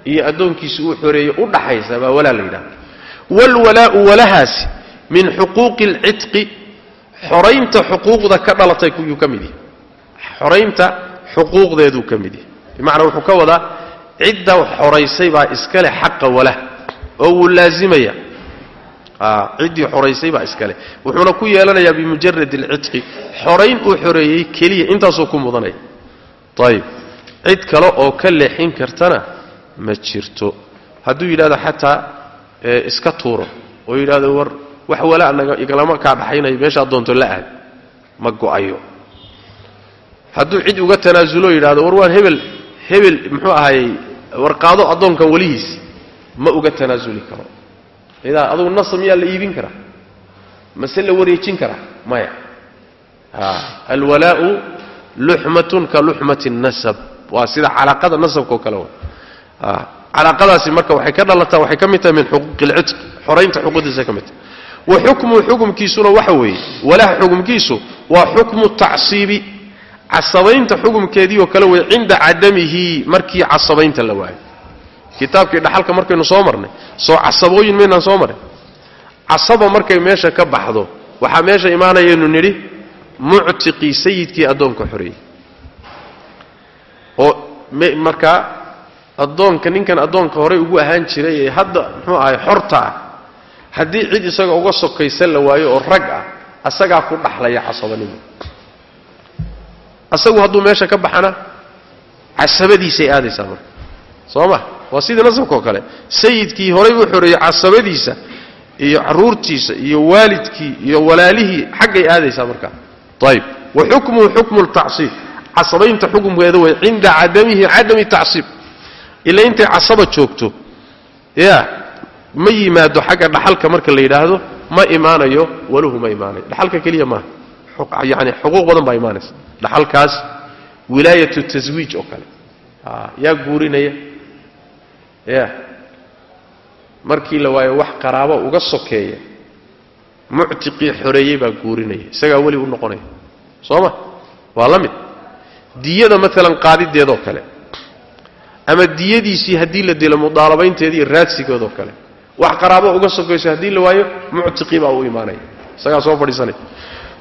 iyo addoonkiisa uu xoreeyey u dhaxaysa baa walaa la yidhahda waalwalaa'u walahaasi min xuquuqi alcitqi xoraynta xuquuqda ka dhalatay yuu ka mid yahay xoraynta xuquuqdeeduu ka mid yahay bimacnaa wuxuu ka wadaa cidda xoraysay baa iskale xaqa walah oo wuu laazimaya. Ciddii xoraysay baa iskale. Wuxuuna ku yeelanayaa bimujarad alcitqi. Xorayn uu xoreeyey keliya intaasuu ku mudanaya ayib cid kale oo ka leexin kartana ma jirto. Hadduu yidhahdo xataa iska tuuro oo yidhahdo war wax walaa igalama kaa dhaxaynayo meeshaad doonto la aad. Ma go'ayo. Hadduu cid uga tanaasulo yidhahdo war waan hebel hebel muxuu ahayey warqaado addoonkan welihiis. Ma uga tanaasuli karo. Idaa adugu nasr miyaa la iibin karaa? Mase la wareejin karaa? Maya. Alwalaa'u luxmatun ka luxmati nasab. Waa sida calaaqada nasabka oo kale calaaqadaasi marka waxay ka dhalataa waxay ka mid tahay min xuquuqi alcitq xoraynta xuquuqdiisa ka mid tahay wa xukmu xukumkiisuna waxa weeye walaha xukumkiisu waa xukmu tacsiibi. Casabaynta xukumkeedii oo kale wey cinda cadamihi markii casabaynta la waayo. Kitaabkii dhaxalka markaynu soo marnay soo casabooyin maynaan soo marin. Casaba markay meesha ka baxdo waxaa meesha imaanayaynu nidhi muctiqii sayidkii addoonka xoreeyey oo markaa addoonka ninkan addoonka horey ugu ahaan jiray ee hadda muxuu ahay xorta ah haddii cid isaga uga sokaysan la waayo oo rag ah asagaa ku dhaxlaya casabanimo asagu hadduu meesha ka baxana casabadiisay aadaysaa marka. Soo ma? Waa sidii nasabka oo kale. Sayidkii horay u xoreeyey casabadiisa iyo caruurtiisa iyo waalidkii iyo walaalihii xaggay aadaysaa markaa ayib wa xukmuhu xukmu ltacsiib casabaynta xukumkeeda way cinda cadamihi cadami tacsiib. Ila intay casaba joogto. Ya ma yimaado xagga dhaxalka marka la yidhaahdo ma imaanayo waluhu ma imaanayo dhaxalka keliya maaha. Yani xuquuq badan baa imaanaysa. Dhaxalkaas wilaayatu taswiij oo kale. Yaa guurinaya. Ya markii la waayo wax qaraabo uga sokeeya muctiqii xoreeyey baa guurinaya. Isagaa weli u noqonaya. Soo ma? Waa la mid. Diyada maalan qaadideedoo kale ama diyadiisii haddii la dilo mudaalabaynteeda iyo raadsigeedoo kale wax qaraabo uga sokayso haddii la waayo muctiqii baa u imaanaya isagaa soo fadhiisanaya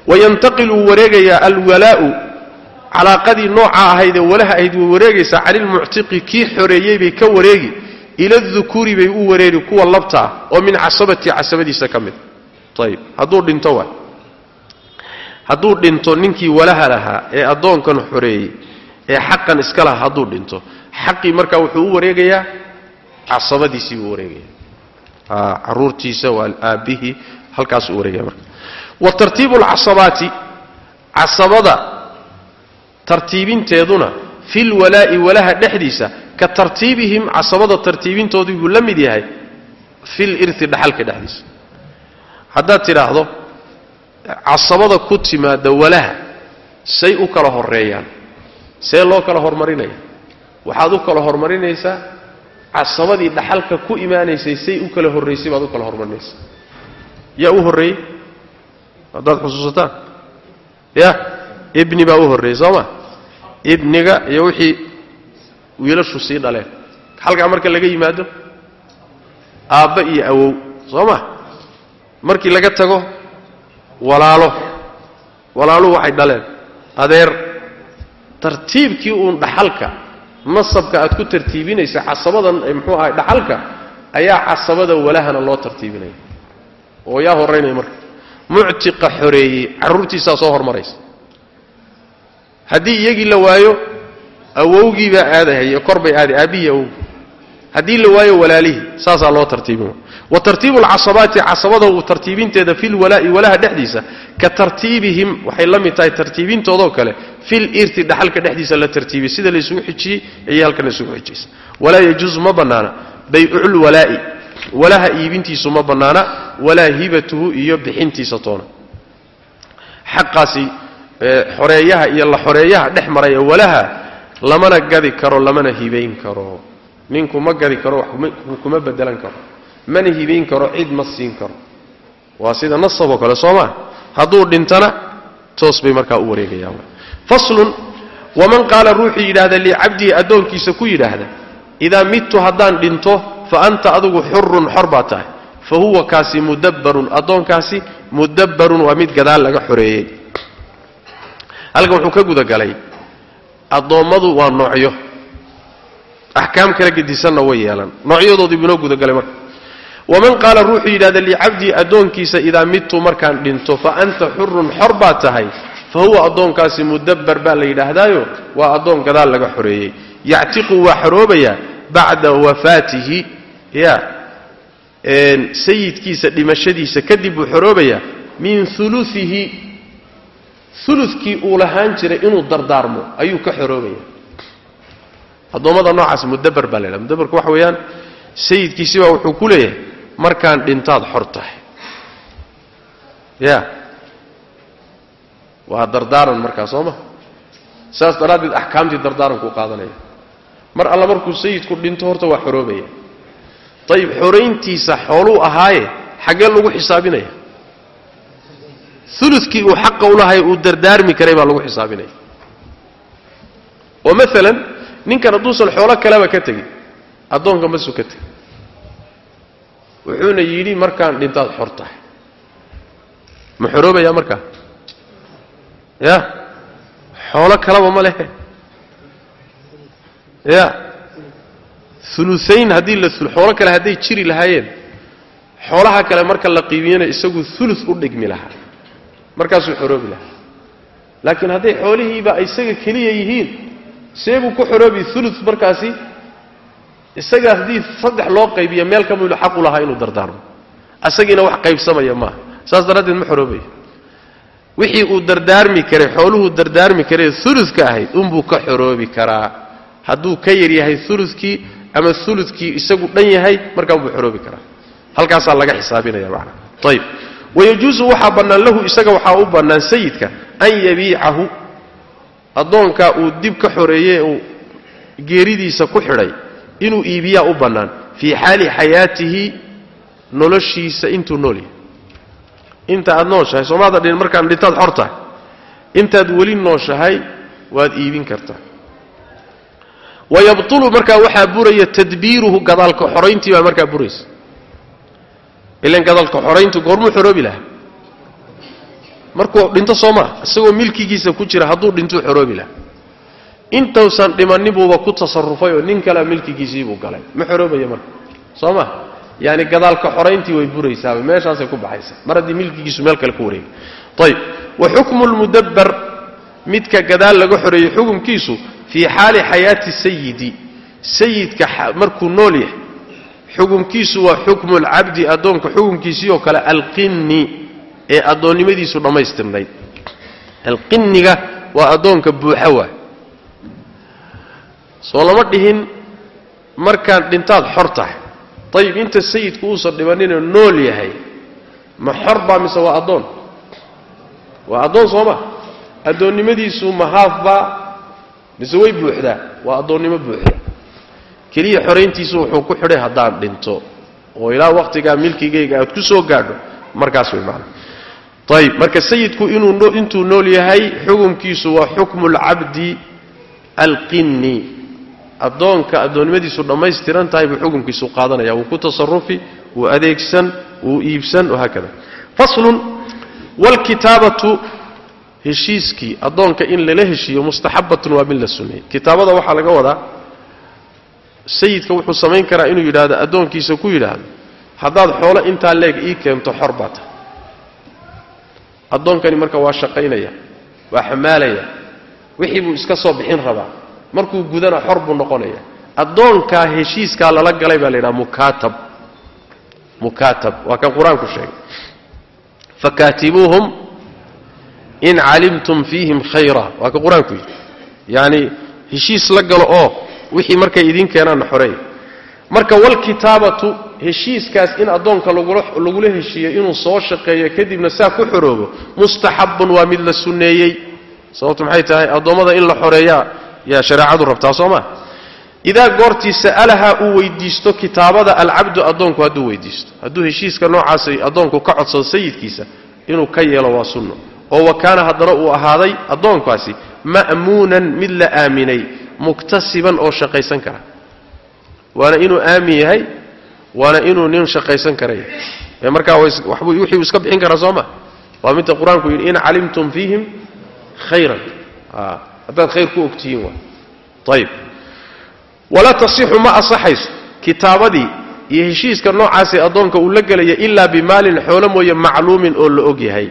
wayantaqilu wuu wareegayaa alwalaa'u calaaqadii nooca ahaydee walaha ahayd way wareegaysaa canilmuctiqi kii xoreeyey bay ka wareegi ila dukuuri bay u wareeri kuwa labta ah oo min casabati casabadiisa ka mid. Ayib hadduu dhinto waa. Hadduu dhinto ninkii walaha lahaa ee addoonkan xoreeyey ee xaqan iska lahaa hadduu dhinto xaqii markaa wuxuu u wareegayaa casabadiisii buu wareegaya caruurtiisa waa aabbihii halkaasuu wareegaya marka. Wa tartiibu alcasabaati casabada tartiibinteeduna fi lwalaa'i walaha dhexdiisa ka tartiibihim casabada tartiibintoodii buu la mid yahay fi lirti dhaxalka dhexdiisa. Haddaad tidhaahdo casabada ku timaada walaha say u kala horeeyaan see loo kala hormarinaya. Waxaad u kala hormarinaysaa casabadii dhaxalka ku imaanaysay say u kala horraysay baad u kala hormarinaysaa yaa u horreeyey? Haddaad xusuusataan? Ya ibni baa u horreeyey soo ma? Ibniga iyo wixii wiilashu sii dhaleen. Halkaa marka laga yimaado aabba iyo awow soo ma? Markii laga tago walaalo. Walaaluhu waxay dhaleen. Adeer tartiibkii uun dhaxalka nasabka aad ku tartiibinaysa casabadan muxuu ahay dhaxalka ayaa casabada walahana loo tartiibinaya. Oo yaa horaynaya marka. Muctiqa xoreeyey carruurtiisaa soo hormaraysa. Haddii iyagii la waayo awowgiibaa aadahaya kor bay aaday aabbihii awowgii haddii la waayo walaalihii saasaa loo tartiibin wa tartiibu alcasabaati casabada uu tartiibinteeda fi lwalaa'i walaha dhexdiisa ka tartiibihim waxay la mid tahay tartiibintoodoo kale fil irti dhaxalka dhexdiisa la tartiibiyey sida laysugu xijiyey ayay halkan laysugu xijiyeysa. Walaa yajuusu ma bannaana. Baycul walaa'i walaha iibintiisu ma bannaana. Walaa hibatuhu iyo bixintiisa toona. Xaqaasi xoreeyaha iyo la xoreeyaha dhex maraya walaha lamana gadi karo lamana hibayn karo ninku ma gadi karo wax kuma bedelan karo. Mana hibayn karo cid ma siin karo. Waa sida nasaboo kale soo maa hadduu dhintana toos bay markaa u wareegayaan. Faslun waman qaala ruuxuu yidhaahda licabdihi addoonkiisa ku yidhaahda idaa midtu haddaan dhinto fa anta adigu xurun xor baa tahay. Fa huwa kaasi mudabbarun addoonkaasi mudabbarun waa mid gadaal laga xoreeyey. Halkan wuxuu ka gudagalay addoommadu waa noocyo axkaam kala gedisanna way yeelan noocyadoodii buu inoo gudagalay marka. Waman qaala ruuxuu yidhahda licabdii addoonkiisa idaa midtu markaan dhinto fa anta xurun xor baa tahay fa huwa addoonkaasi mudabbar baa la yidhaahdaayo waa addoon gadaal laga xoreeyey. Yactiqu waa xoroobayaa bacda wafaatihi. Ya. Sayidkiisa dhimashadiisa kadib buu xoroobayaa min uluihi ulukii uu lahaan jiray inuu dardaarmo ayuu ka xoroobaya addoommada noocaas mudabar baa la ydhaha mudabarku waxa weeyaan sayidkiisibaa wuxuu ku leeyahay markaan dhintaad xor tahay. Ya waa dardaaran markaa soo ma? Saas daraaddeed axkaamtii dardaaranku qaadanaya. Mar alla markuu sayidku dhinto horta waa xoroobaya. Ayib xorayntiisa xooluu ahaaye xaggee lagu xisaabinaya. Ulukii uu xaqa ulahay uu dardaarmi karay baa lagu xisaabinaya. Oo maalan ninkan hadduusan xoolo kaleba ka tegin addoonka masuu ka tegin wuxuuna yidhi markaan dhintaad xor tahay. Ma xoroobayaa markaa? Ya xoolo kaleba ma lehe. Ya uluayn haddii la xoolo kale hadday jiri lahaayeen xoolaha kale marka la qiimiyana isagu ulu u dhigmi lahaa. Markaasuu xoroobi lahaa. Laakiin hadday xoolihiiba isaga keliya yihiin see buu ku xoroobi ulu markaasi isaga haddii saddex loo qaybiyo meel ka midu xaqu lahaa inuu dardaarmo. Asagiina wax qaybsamaya maaha. Saas daraaddeed ma xoroobayo wixii uu dardaarmi karay xooluhuu dardaarmi karay uludka ahayd unbuu ka xoroobi karaa. Hadduu ka yar yahay uludkii ama uludkii isagu dhan yahay markaan buu xoroobi karaa. Halkaasaa laga xisaabinaya macana ayib wayajuusu waxaa bannaan lahu isaga waxaa u bannaan sayidka an yabiicahu addoonkaa uu dib ka xoreeyey uu geeridiisa ku xidhay inuu iibiyaa u bannaan. Fii xaali xayaatihi noloshiisa intuu nool yahay. Inta aad nooshahay soomaada dhin markaan dhintaad xor tahay. Intaad weli nooshahay waad iibin kartaa. Wayabtulu markaa waxaa buraya tadbiiruhu gadaalka xorayntii baa markaa buraysa. Ilan gadaalka xorayntu goormuu xoroobi lahaa markuu dhinto soo maa isagoo milkigiisa ku jira hadduu dhintuu xoroobi lahaa. Intuusan dhimannin ku tasarufay oo nin kalea milkigiisiibuu galay. Ma xoroobaya marka? Soo ma? Yaani gadaalka xorayntii way buraysaaba meeshaasay ku baxaysa mar haddii milkigiisu meel kale ku wareegay. Ayib wa xukmu lmudabbar midka gadaal laga xoreeyey xukumkiisu fii xaali xayaati sayidi. Sayidka markuu nool yahay xukumkiisu waa xukmu lcabdi addoonka xukumkiisii oo kale alqinni ee addoonnimadiisu dhammaystirnayd. Alqinniga waa addoonka buuxa waay soo lama dhihin markaan dhintaad xor tahay. Ayib inta sayidku uusan dhibanninoo nool yahay ma xor baa mise waa addoon? Waa addoon soo ma? Addoonnimadiisu ma haafbaa mise way buuxdaa? Waa addoonnimo buuxda. Keliya xorayntiisu wuxuu ku xidhay haddaan dhinto oo ilaa wakhtigaa milkigayga aad ku soo gaadho markaas way macana ayib marka sayidku intuu nool yahay xukumkiisu waa xukmu lcabdi alqinni. Addoonka addoonnimadiisu dhammaystiran tahay buu xukumkiisu qaadanaya. Wuu ku tasarufi wuu adeegsan wuu iibsan wahaakada faslun waalkitaabatu heshiiskii addoonka in lala heshiiyo mustaxabatun waa mid la sunneeyey kitaabada waxaa laga wadaa sayidka wuxuu samayn karaa inuu yidhaahdo addoonkiisa ku yidhaahdo haddaad xoolo intaa leeg ii keento xor baa tahay addoonkani marka waa shaqaynaya waa xamaalaya. Wixii buu iska soo bixin rabaa. Markuu gudana xor buu noqonaya. Addoonkaa heshiiskaa lala galay baa la yidhaha mukaatab mukaatab waa kan qur'aanku sheegay. Fakaatibuuhum in calimtum fiihim khayra. Waa ka qur'aanku yidhi. Yacni heshiis la galo oo wixii markay idiin keenaanna xoreeya marka walkitaabatu heshiiskaas in addoonka lagula heshiiyo inuu soo shaqeeyo kadibna saa ku xoroobo mustaxabun waa mid la sunneeyey. Sababtu maxay tahay? Addoommada in la xoreeyaa yaa shareecadu rabtaa soo ma? Idaa goortii sa'alahaa uu weydiisto kitaabada alcabdu addoonku hadduu weydiisto. Hadduu heshiiska noocaas addoonku ka codsado sayidkiisa inuu ka yeelo waa sunno. Oo wa kaana haddana uu ahaaday addoonkaasi ma'muunan mid la aaminay muktasiban oo shaqaysan kara waana inuu aamin yahay waana inuu nin shaqaysan kara yahay ee markaa wixii iska bixin karaa soo ma waa midta qur'aanku yidhi in calimtum fiihim khayran. Haddaad khayr ku ogtihiin waa. Ayib walaa tasixu ma asaxayso kitaabadii iyo heshiiska noocaasee addoonka uu la gelaya ilaa bimaalin xoolo mooye macluumin oo la og yahay.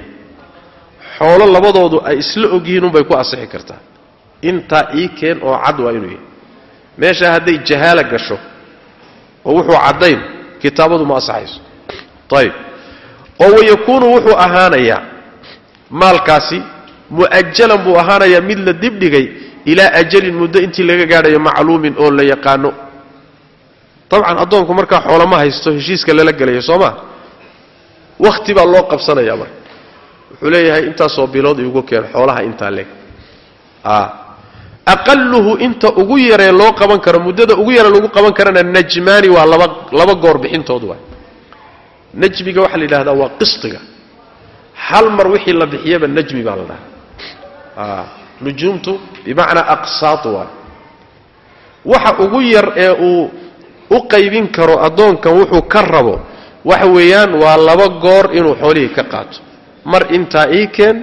Xoolo labadoodu ay isla og yihiin unbay ku asixi kartaa. Intaa ii keen oo cad waa inuu yahay. Meeshaa hadday jahaala gasho oo wuxuu caddayn kitaabadu ma asaxayso ayib oo wayakuunu wuxuu ahaanayaa maalkaasi mu'ajalan buu ahaanayaa mid la dibdhigay ilaa ajalin muddo intii laga gaadhayo macluumin oo la yaqaano. Dabcan addoonku markaa xoolama haysto heshiiska lala gelayo soo ma wakhti baa loo qabsanayaa marka. Wuxuu leeyahay intaasoo bilood iugu keen xoolaha intaa leeg aqaluhu inta ugu yaree loo qaban karo muddada ugu yare lagu qaban karana najmaani waa laba goor bixintood waay najmiga waxaa la yidhahdaa waa qisdiga hal mar wixii la bixiyaba najmi baa la dhahaa nujuumtu bimacnaa aqsaad waay waxa ugu yar ee uu u qaybin karo addoonkan wuxuu ka rabo waxa weeyaan waa laba goor inuu xoolihii ka qaato. Mar intaa ii keen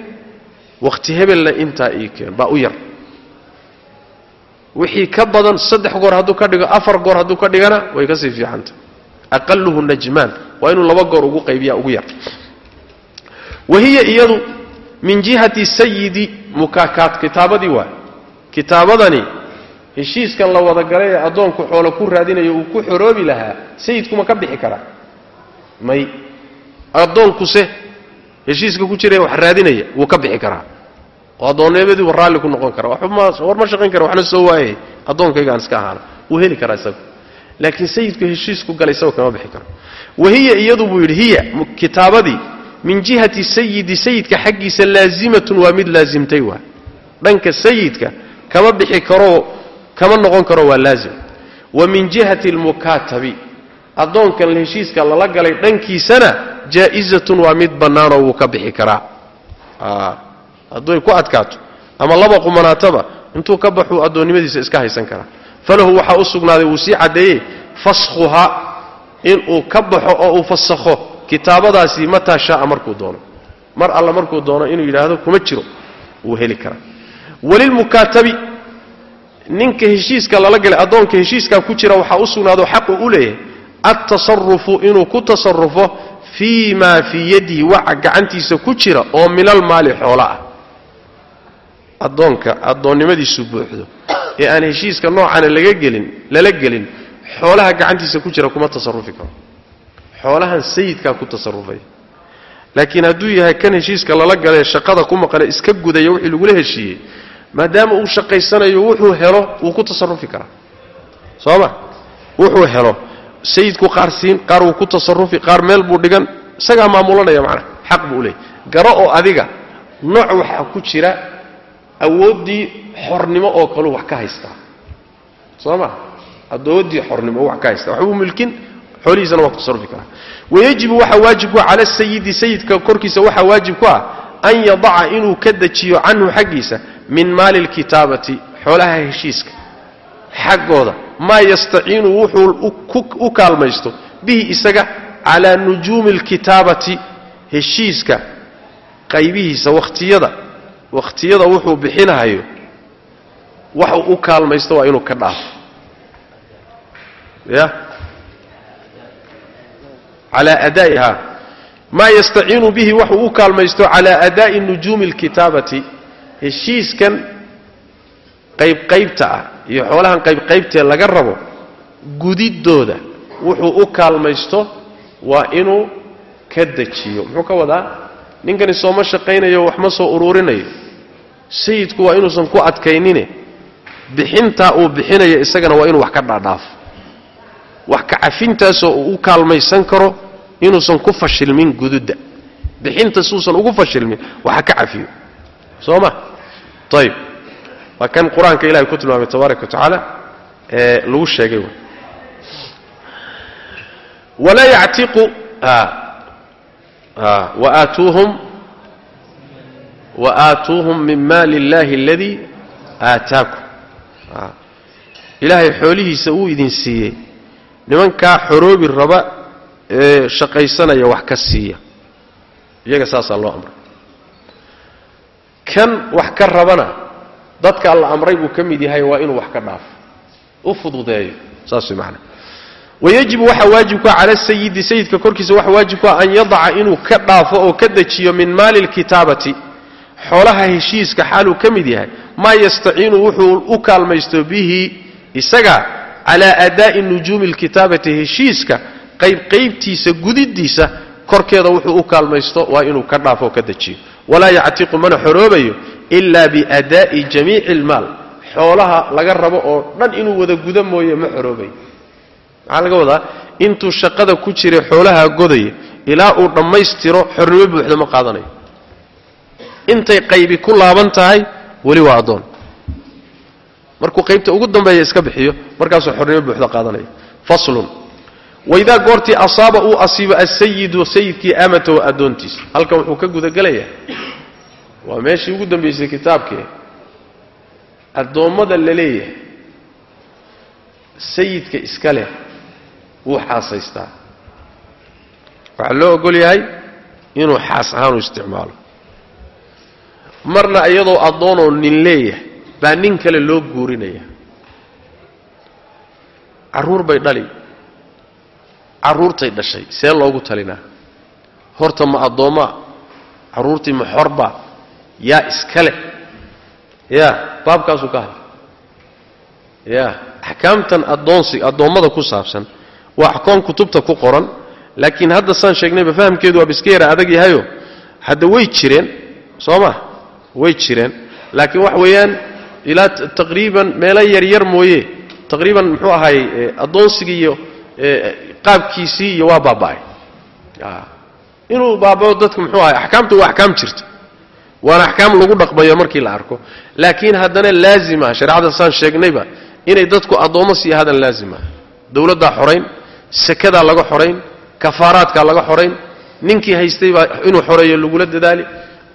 wakhti hebelna intaa ii keen baa u yar wixii ka badan saddex goor hadduu ka dhigo afar goor hadduu ka dhigana way ka sii fiicanta. Aqaluhu najmaan waa inuu laba goor ugu qaybiya ugu yar. Wa hiya iyadu min jihati sayidi mukaakaat kitaabadii waay kitaabadani heshiiskan la wada galay ee addoonku xoolo ku raadinayo uu ku xoroobi lahaa sayidkuma ka bixi karaa. May addoonkuse heshiiska ku jira wax raadinaya wuu ka bixi karaa oo addoonnimadii war raalli ku noqon kara war shaqayn kara waxna soo waayay addoonkaygaan iska ahaana wuu heli karaa isagu. Laakiin sayidku heshiisku galay isagu kama bixi karo. Wa hiya iyadu buu yidhi hiya kitaabadii min jihati sayidi sayidka xaggiisa laazimatun waa mid laazimtay waa. Dhanka sayidka kama bixi karo kama noqon karo waa laazim. Wa min jihati almukaatabi addoonkan heshiiska lala galay dhankiisana jaa'izatun waa mid bannaanoo wuu ka bixi karaa hadday ku adkaato ama laba qumanaataba intuu ka baxuu addoonnimadiisa iska haysan karaa falahu waxaa u sugnaaday wuu sii caddeeyey faskhuhaa inuu ka baxo oo uu fasakho kitaabadaasi mataa shaaa markuu doono. Mar alla markuu doono inuu yidhaahdo kuma jiro. Wuu heli karaa. Walilmukaatabi ninka heshiiska lala galay addoonka heshiiskaa ku jira waxaa u sugnaado xaqu u leeyahay altasarufu inuu ku tasarufo fii maa fii yadihi waxa gacantiisa ku jira oo minalmaali xoolo ah addoonka addoonnimadiisu buuxdo. Ee aan heshiiska noocana laga gelin lala gelin xoolaha gacantiisa ku jira kuma tasarufi karo. Xoolahan sayidkaa ku tasarufaya laakiin hadduu yahay kan heshiiska lala galee shaqada ku maqane iska gudaya wixii lagula heshiiyey maadaama uu shaqaysanayo wuxuu helo wuu ku tasarufi karaa. Soo ma wuxuu helo. Sayidku qaar siin qaar wuu ku tasarufi qaar meel buu dhigan. Isagaa maamulanaya macnaha xaq buu leeyay garo oo adiga nooc waxaa ku jira awooddii xornimo oo kaleu wax ka haystaa soo ma? Adooddii xornimo wax ka haystaa waxbuu milkin xoolihiisana waa ku tasarufi karaa. Wayajibu waxaa waajib ku ah cala sayidi sayidka korkiisa waxaa waajib ku ah an yadaca inuu ka dejiyo canhu xaggiisa min maali lkitaabati xoolaha heshiiska xaggooda. Maa yastaciinu wuxuu u kaalmaysto bihi isaga calaa nujuumi alkitaabati heshiiska qaybihiisa wakhtiyada wakhtiyada wuxuu bixinahayo waxu u kaalmaysto waa inuu ka dhaafo. Ya? Calaa adaa'iha. Maa yastaciinu bihi waxuu u kaalmaysto calaa adaa'i nujuumi alkitaabati. Heshiiskan qaybqaybta ah iyo xoolahan qaybqaybtee laga rabo gudiddooda wuxuu u kaalmaysto waa inuu ka dejiyo. Muxuu ka wadaa ninkani sooma shaqaynayo wax ma soo uruurinayo sayidku waa inuusan ku adkaynine. Bixintaa uu bixinayo isagana waa inuu wax ka dhaadhaafo wax ka cafintaasoo uu u kaalmaysan karo inuusan ku fashilmin gududda bixinta suusan ugu fashilmin waxa ka cafiyo. Soo ma? Ayib waa kan qur'aanka ilahay ku tilmaamay tabaaraka wa tacaala ee lagu sheegay. Walaa yactiqu waaatuuhum waaatuuhum min maali اllahi aladii aataakum ilaahay xoolihiisa uu idin siiyey nimankaa xoroobi raba ee shaqaysanaya wax ka siiya iyaga saasaa loo amray kan wax ka rabana dadka alla amray buu ka mid yahay waa inuu wax ka dhaafo u fududeeyo saas way wayajibu waxaa waajibkua cala sayidi sayidka korkiisa waxa waajibkua an yadaca inuu ka dhaafo oo ka dejiyo min maali lkitaabati xoolaha heshiiska xaaluu ka mid yahay. Maa yastaciinu wuxuu u kaalmaysto bihi isaga calaa adaa'i nujuumi lkitaabati heshiiska qaybqaybtiisa gudidiisa korkeeda wuxuu u kaalmaysto waa inuu ka dhaafo oo ka dejiyo. Walaa yactiqu mana xoroobayo ilaa biadaa'i jamiici almaal xoolaha laga rabo oo dhan inuu wada guda mooye ma xoroobayo maxaa laga wadaa intuu shaqada ku jiray xoolaha godaya ilaa uu dhammaystiro xornimo buuxda ma qaadanayo intay qaybi ku laaban tahay weli waa addoon. Markuu qaybta ugu dambeeya iska bixiyo markaasuu xornimo buuxda qaadanaya faslun. Waidaa goortii asaaba uu asiibo asayidu sayidkii amatahu addoontiisa halkan wuxuu ka gudagelayaa waa meeshii ugu dambaysay kitaabkee addoommada la leeyahay. Sayidka iska leh wuu xaasaystaa. Waxaa loo ogol yahay inuu xaas ahaan u isticmaalo. Marna iyadoo addoonoo nin leeyahay baa nin kale loo guurinaya carruur bay dhali. Carruurtay dhashay see loogu talinaa. Horta ma addoommaa carruurtii ma xorbaa yaa iskale yaa baabkaasuu ka hadlay. Yaa axkaamtan addoonsi addoommada ku saabsan waa axkoon kutubta ku qoran laakiin hadda saan sheegnayba fahamkeedu waaba iska yara adag yahayo hadda way jireen soo ma? Way jireen. Laakiin wax weeyaan ilaa taqriiban meelo yaryar mooye taqriiban muxuu ahaay addoonsigii iyo qaabkiisii iyo waa baaba'ay. Inuu baabao dadka muxuu ahay axkaamta waa axkaam jirta. Waana axkaam lagu dhaqmayo markii la arko. Laakiin haddana laazima shareecada saan sheegnayba inay dadku addoommo sii ahaadaan laazima. Dowladdaa xorayn sakadaa laga xorayn kafaaraadkaa laga xorayn ninkii haystay baa inuu xoreeyo lagula dadaali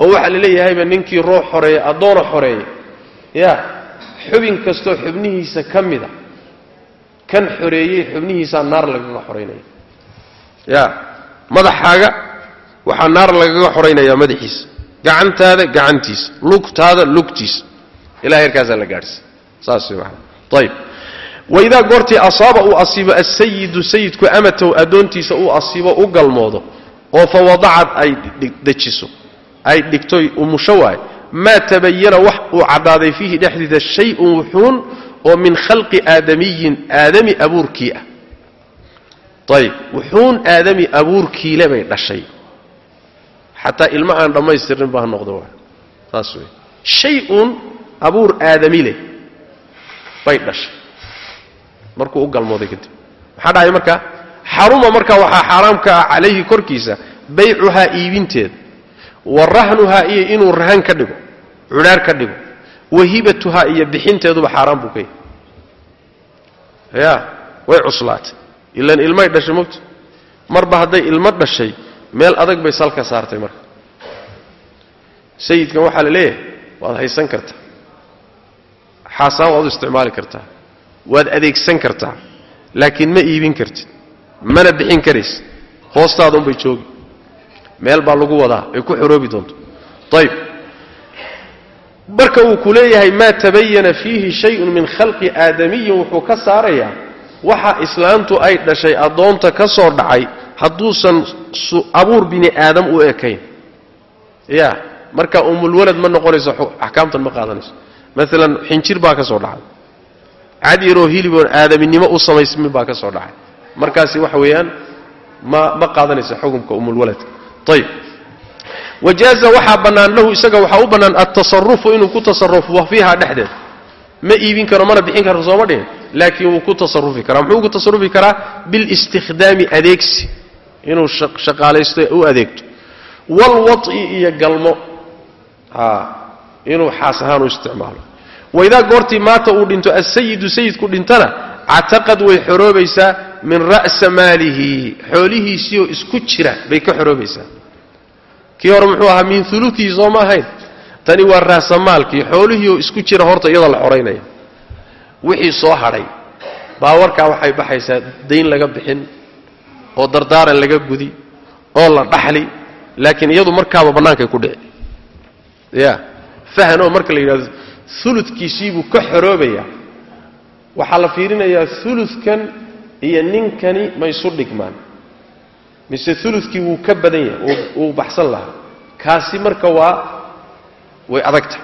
oo waxaa la leeyahayba ninkii ruux xoreeya addoona xoreeya. Ya xubin kastoo xubnihiisa ka mida kan xoreeyey xubnihiisaa naar lagaga xoraynaya ya madaxaaga waxaa naar lagaga xoraynayaa madaxiisa gacantaada gacantiisa lugtaada lugtiisa ilaa heerkaasaa la gaadhsiy saas ayib waidaa goortii asaaba uu asiibo asayidu sayidku amatahu addoontiisa uu asiibo u galmoodo oo fa wadacad ay dejiso. Ay dhigtoy umusho waay. Maa tabayana wax uu caddaaday fiihi dhexdiisa shay-un wuxuun oo min khalqi aadamiyin aadami abuurkii ah. Ayib wuxuun aadami abuurkiile bay dhashay. Xataa ilmo aan dhammaystirnin ba ha noqdo saas wey shay-un abuur aadami leh bay dhashay markuu u galmooday kadib. Maxaa dhahay marka? Xaruma marka waxaa xaaraam ka ah calayhi korkiisa baycuhaa iibinteeda wa rahnuhaa iyo inuu rahan ka dhigo cudhaar ka dhigo wa hibatuhaa iyo bixinteeduba xaaraan buu ka yahay ya way cuslaatay. Ilan ilmay dhashay mogta marba hadday ilmo dhashay meel adag bay salka saartay marka. Sayidkan waxaa la leeyahay waad haysan kartaa. Xaasaan waad u isticmaali kartaa waad adeegsan kartaa laakiin ma iibin kartid mana bixin karaysid hoostaada unbay joogi. Meel baa lagu wadaa ay ku xoroobi doonto. Ayib marka uu ku leeyahay maa tabayana fiihi shayun min khalqi aadamiyin wuxuu ka saarayaa waxa islaantu ay dhashay addoonta ka soo dhacay hadduusan abuur bini aadam u ekayn. Ya marka umulwalad ma noqonayso axkaamtan ma qaadanayso. Maalan xinjir baa ka soo dhacay cad yaroo hiliboon aadaminimo u samaysmin baa ka soo dhacay. Markaasi waxa weeyaan ma ma qaadanaysa xukumka umulwaladka ayib wajaaza waxaa bannaan lahu isaga waxaa u bannaan altasarufu inuu ku tasarufo fiiha dhexdeeda ma iibin karo mana bixin karo sooma dhihin. Laakiin wuu ku tasarufi karaa. Muxuu ku tasarufi karaa? Bilistikhdaami adeegsi. Inuu shaqaalaysto u adeegto. Walwaط'i iyo galmo. Inuu xaas ahaan u isticmaalo waidaa goortii maata uu dhinto asayidu sayidku dhintana cataqad way xoroobaysaa min ra'sa maalihi. Xoolihiisiioo isku jira bay ka xoroobaysaa. Kii hore muxuu ahaa min uluihi sooma ahayn. Tani waa raasamaalkii xoolihiioo isku jira horta iyadoo la xoraynaya wixii soo hadhay baa warkaa waxay baxaysaa dayn laga bixin oo dardaaran laga gudi oo la dhaxli laakiin iyadu markaaba bannaankay ku dhici. Ya fahanoo marka la yidhahdo uludkiisiibuu ka xoroobayaa waxaa la fiirinayaa uludkan iyo ninkani ma isu dhigmaan. Mise uludkii wuu ka badan yahay wuu baxsan lahaa. Kaasi marka waa way adagtahay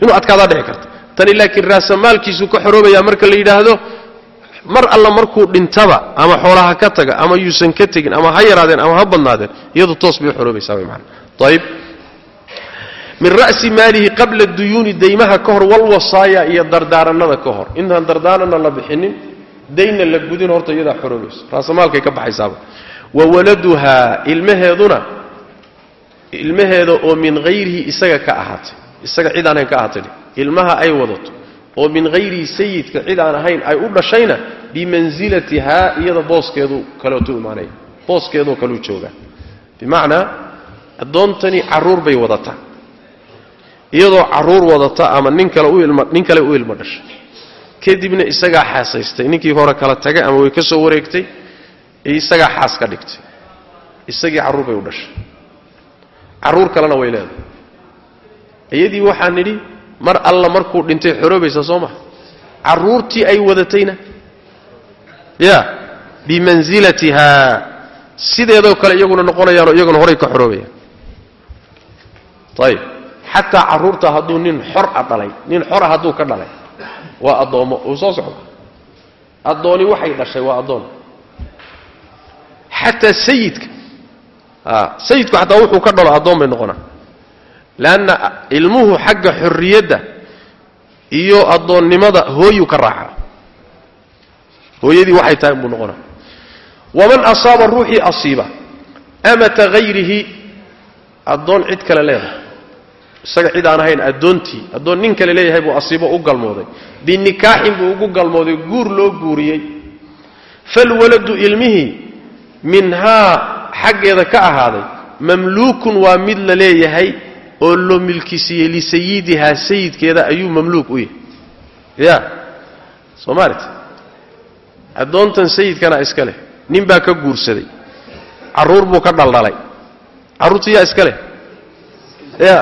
inuu adkaadaa dhici karta. Tani laakiin raasamaalkiisuu ka xoroobayaa marka la yidhaahdo mar alla markuu dhintaba ama xoolaha ka taga ama yuusan ka tegin ama ha yaraadeen ama ha badnaadeen iyadu toos bay u xoroobaysaa way maana ayib min ra'si maalihi qabla duyuuni daymaha ka hor walwasaaya iyo dardaarannada ka hor. Intaan dardaaranna la bixinin daynna la gudin horta iyadaa xoroobayso raasamaalkay ka baxaysaaba. Wa waladuhaa ilmaheeduna ilmaheeda oo min hayrihi isaga ka ahaatay. Isaga cid aan ka ahaatay. Ilmaha ay wadato. Oo min hayrihi sayidka cid aan ahayn ay u dhashayna bimansilatihaa iyada booskeedu kaleetu imaanaya booskeedoo kaleu joogaa. Bimacnaa addoontani carruur bay wadataa iyadoo carruur wadata ama nin kale nin kale u ilmo dhashay. Kadibna isagaa xaasaystay. Ninkii hore kala tagay ama way ka soo wareegtay isagaa xaas ka dhigtay. Isagii carruur bay u dhashay. Carruur kalena way leedahay. Iyadii waxaa nidhi mar alla markuu dhintay xoroobaysa soo maha carruurtii ay wadatayna. Ya bimansilatihaa sideedoo kale iyaguna noqonayaanoo iyaguna horay ka xoroobayaan. Ayib xataa carruurta hadduu nin xor a dhalay nin xora hadduu ka dhalay waa addoommo uu soo socdo. Addooni waxay dhashay waa addoon. Xataa sayidka sayidku xataa wuxuu ka dhalo addoon bay noqonaa. Leanna ilmuhu xagga xorriyadda iyo addoonnimada hooyuu ka raacaa. Hooyadii waxay tahay inbuu noqonaa. Waman asaaba ruuxii asiiba amata hayrihi addoon cid kale leedahay isaga cid aan ahayn addoontii addoon nin kale leeyahay buu asiibo u galmooday. Binikaaxin buu ugu galmooday guur loo guuriyey. Falwaladu ilmihii minhaa xaggeeda ka ahaaday mamluukun waa mid la leeyahay oo loo milkisiiyey lisayidihaa sayidkeeda ayuu mamluuk u yahay. Ya soo maalit addoontan sayidkana iska leh nin baa ka guursaday carruur buu ka dhaldhalay. Carruurta yaa iska leh? Ya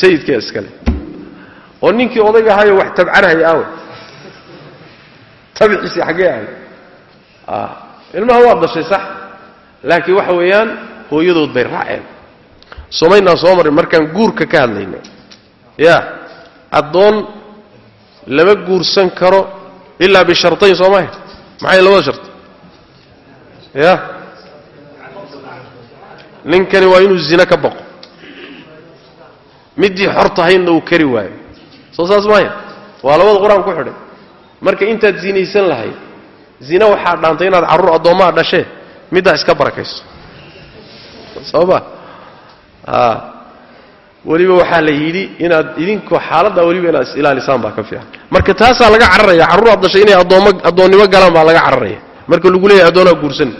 sayidkaa iska leh. Oo ninkii odayga ahayo wax tabcanahaya aawe. Tabciisii xaggee ahay. Ilmaha waa dashay sax. Laakiin waxa weeyaan hooyadood bay raaceen. Somaynaan soo marin markaan guurka ka hadlayna ya addoon lama guursan karo ilaa bishartayn soo mahay maxay labada shart? Ya. Ninkani waa inuu zine ka baqo middii xor tahaydna uu kari waayo. Soo saas maaya waa labada qur'aan ku xidhay. Marka intaad zinaysan lahayd zine waxaa dhaantay inaad carruur addoommaha dhashee middaa iska barakayso. Soo ma? Weliba waxaa la yidhi inaad idinkoo xaaladdaa weliba inaad is-ilaalisaan baa ka fiican. Marka taasaa laga cararaya carruur aad dhashay inay addoommo addoonnimo galaan baa laga cararaya. Marka lagu leeyahay addoonaa guursan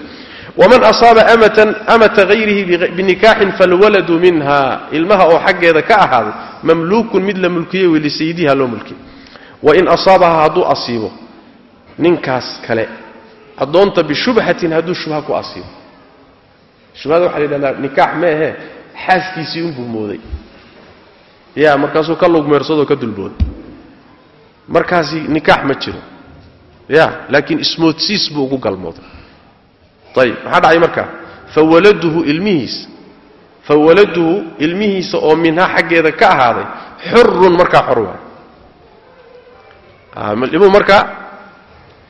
waman asaaba amatan amata hayrihi binikaaxin falwaladu minha ilmaha oo xaggeeda ka ahaaday mamluukun mid la mulkiyey wey lisayidiha loo mulkiyey wain asaabaha hadduu asiibo ninkaas kale addoonta bishubhatin hadduu shubha ku asiibo shubhada waxaa la yidhahdaa nikaax meehe xaaskiisii unbuu mooday ya markaasuu ka lugmeersadoo ka dulbooda markaasi nikaax ma jiro ya laakiin ismoodsiis buu ugu galmooday ayib maxaa dhacay markaa fawaladuhu ilmihiisa fawaladuhu ilmihiisa oo minhaa xaggeeda ka ahaaday xurun markaa xor waay. Ilmuhu markaa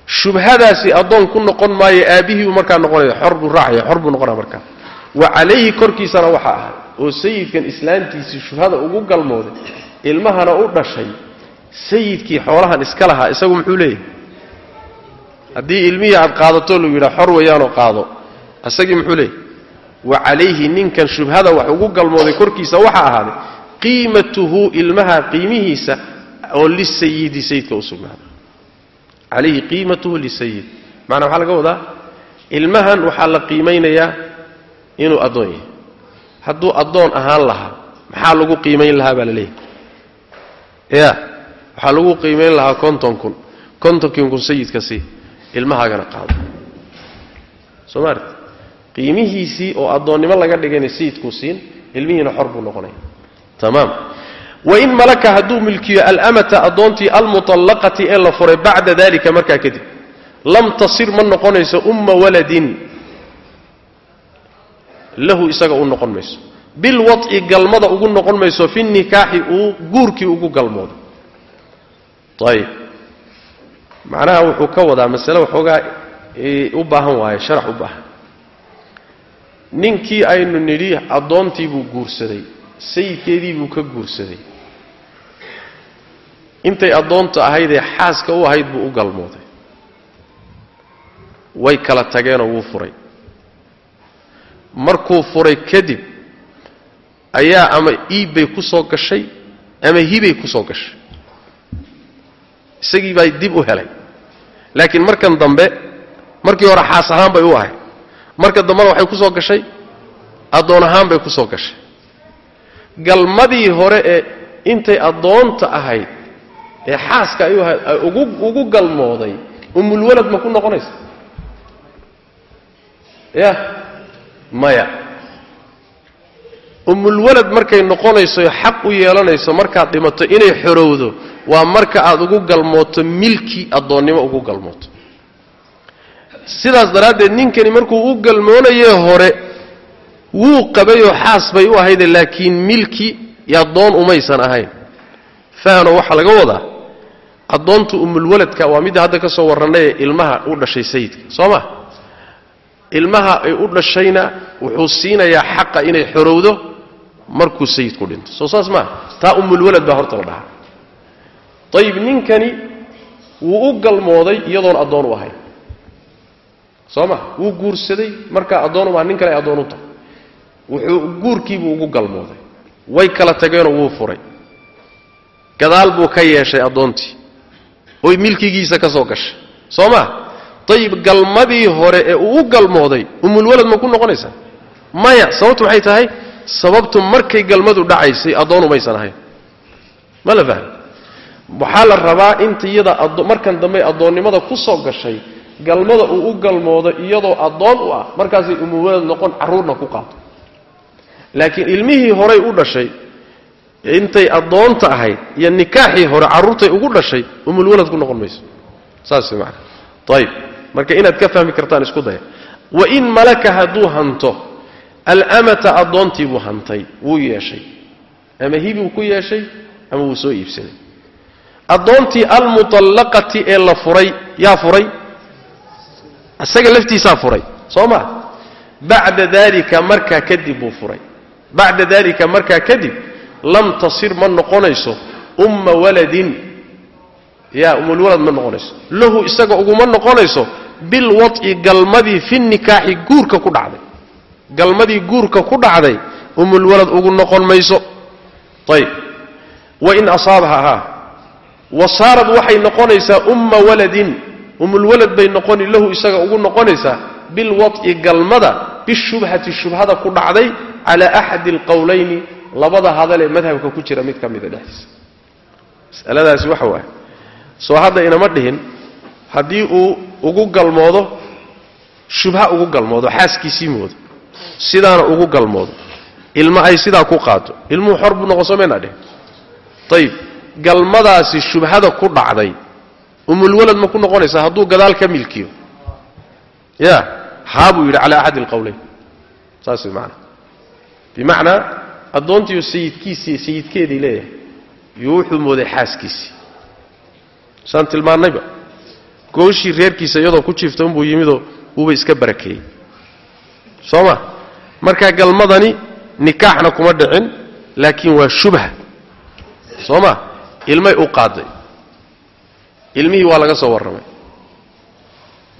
shubhadaasi addoon ku noqon maayo aabbihii buu markaa noqonaya xor buu raacaya xor buu noqonaya markaa wa calayhi korkiisana waxaa ahay oo sayidkan islaantiisii shubhada ugu galmooday ilmahana u dhashay sayidkii xoolahan iska lahaa isagu muxuu leeyahay haddii ilmihii aad qaadato lagu yidhaha xor wayaanoo qaado. Isagii muxuu leeyahy wa calayhi ninkan shubhada wax ugu galmooday korkiisa waxaa ahaaday qiimatuhu ilmaha qiimihiisa oo lisayidi sayidka u sugnaaday calayhi qiimatuhu lisayid. Macnaa waxaa laga wadaa ilmahan waxaa la qiimaynayaa inuu addoon yahay. Hadduu addoon ahaan lahaa maxaa lagu qiimayn lahaa baa la leeyahay. Ya waxaa lagu qiimayn lahaa konton kun. Kontonkii kun sayidka ilmahaagana qaado. Soo maarti qiimihiisii oo addoonnimo laga dhigayna sayidkuu siin ilmihiina xor buu noqonaya. Tamaam. Wain malaka hadduu milkiyo alamata addoontii almuطallaqati ee la furay bacda dalika markaa kadib lam tasir ma noqonayso umma waladin. Lahu isaga u noqon mayso. Bilwaطci galmada ugu noqon mayso fi nikaaxi uu guurkii ugu galmoodo. Ayib macnaha wuxuu ka wadaa masale waxoogaa u baahan waaye sharax u baahan. Ninkii aynu nidhi addoontii buu guursaday sayidkeedii buu ka guursaday. Intay addoonta ahaydee xaaska u ahayd buu u galmooday. Way kala tageenoo wuu furay. Markuu furay kadib ayaa ama iibbay ku soo gashay ama hibay ku soo gashay. Isagii baa dib u helay laakiin markan dambe markii hore xaas ahaan bay u ahayd marka dambena waxay ku soo gashay addoon ahaan bay ku soo gashay. Galmadii hore ee intay addoonta ahayd ee xaaska ay u ahayd ay ugu galmooday umulwalad ma ku noqonaysa ya maya. Umulwalad markay noqonayso xaq u yeelanayso markaad dhimato inay xorowdo waa marka aad ugu galmooto milki addoonnimo ugu galmooto. Sidaas daraaddeed ninkani markuu u galmoonayee hore wuu qabayoo xaas bay u ahayde laakiin milki addoon umaysan ahayn. Fahno waxaa laga wadaa addoontu umulwaladka waa midda hadda ka soo ilmaha u dhashay sayidka soo ma? Ilmaha ay u dhashayna wuxuu siinayaa xaqa inay xorowdo markuu sayidku dhinto. Soo saas maaha taa umulwalad baa horta la dhahaa ayib ninkani wuu u galmooday iyadoon addoon u ahayn. Soo ma? Wuu guursaday markaa addoon umaha nin kale ay addoon u tahay. Wuxuu guurkiibuu ugu galmooday. Way kala tageenoo wuu furay. Gadaal buu ka yeeshay addoontii. Oy milkigiisa ka soo gashay. Soo ma? Ayib galmadii hore ee uu u galmooday umulwalad ma ku noqonaysaa? Maya sababtu maxay tahay? Sababtu markay galmadu dhacaysay addoon umaysan ahayn. Ma la fahmi waxaa la rabaa inta iyada markan dambe addoonnimada ku soo gashay galmada uu u galmoodo iyadoo addoon u ah markaasay umulwalad noqon carruurna ku qaato. Laakiin ilmihii horay u dhashay intay addoonta ahayd iyo nikaaxii hore carruurtay ugu dhashay umulwalad ku noqon mayso. Saas man ayib marka inaad ka fahmi kartaan isku daya. Wain malaka hadduu hanto alamata addoontii buu hantay wuu yeeshay. Ama hibuu ku yeeshay ama wuu soo iibsaday addoontii almuطallaqati ee la furay yaa furay? Isaga laftiisaa furay soo ma? Bacda dalika markaa kadib buu furay. Bacda dalika markaa kadib lam tasir ma noqonayso umma waladin. Ya umulwalad ma noqonayso. Lahu isaga uguma noqonayso bilwaط'i galmadii fi nikaaxi guurka ku dhacday. Galmadii guurka ku dhacday umulwalad ugu noqon mayso. Ayb wain asaabaha haa wa saarad waxay noqonaysaa umma waladin. Umulwalad bay noqoni lahu isaga ugu noqonaysaa bilwaط'i galmada bishubhati shubhada ku dhacday cala axadi alqowlayni labada hadal ee madhabka ku jira mid ka mida dhexdiisa. Masaladaasi waxa waaye soo hadda inama dhihin haddii uu ugu galmoodo shubha ugu galmoodo xaaskiisii moodo sidaana ugu galmoodo ilma ay sidaa ku qaato ilmuhu xor buu noqon soo maynaa dhihin. Ayib galmadaasi shubhada ku dhacday. Umulwalad ma ku noqonaysaa hadduu gadaal ka milkiyo. Ya haa buu yidhi calaa axadi alqowleyn saas way macanaa bimacnaa addoontiiu sayidkiisii sayidkeedii leeyahay iyo mooday xaaskiisii. Saan tilmaannayba. Gooshii reerkiisa iyadoo ku jiifta unbuu yimidoo wuuba iska barakeeyey. Soo ma? Marka galmadani nikaaxna kuma dhicin laakiin waa shubha. Soo ma ilmay u qaaday. Ilmihii waa laga soo warramay.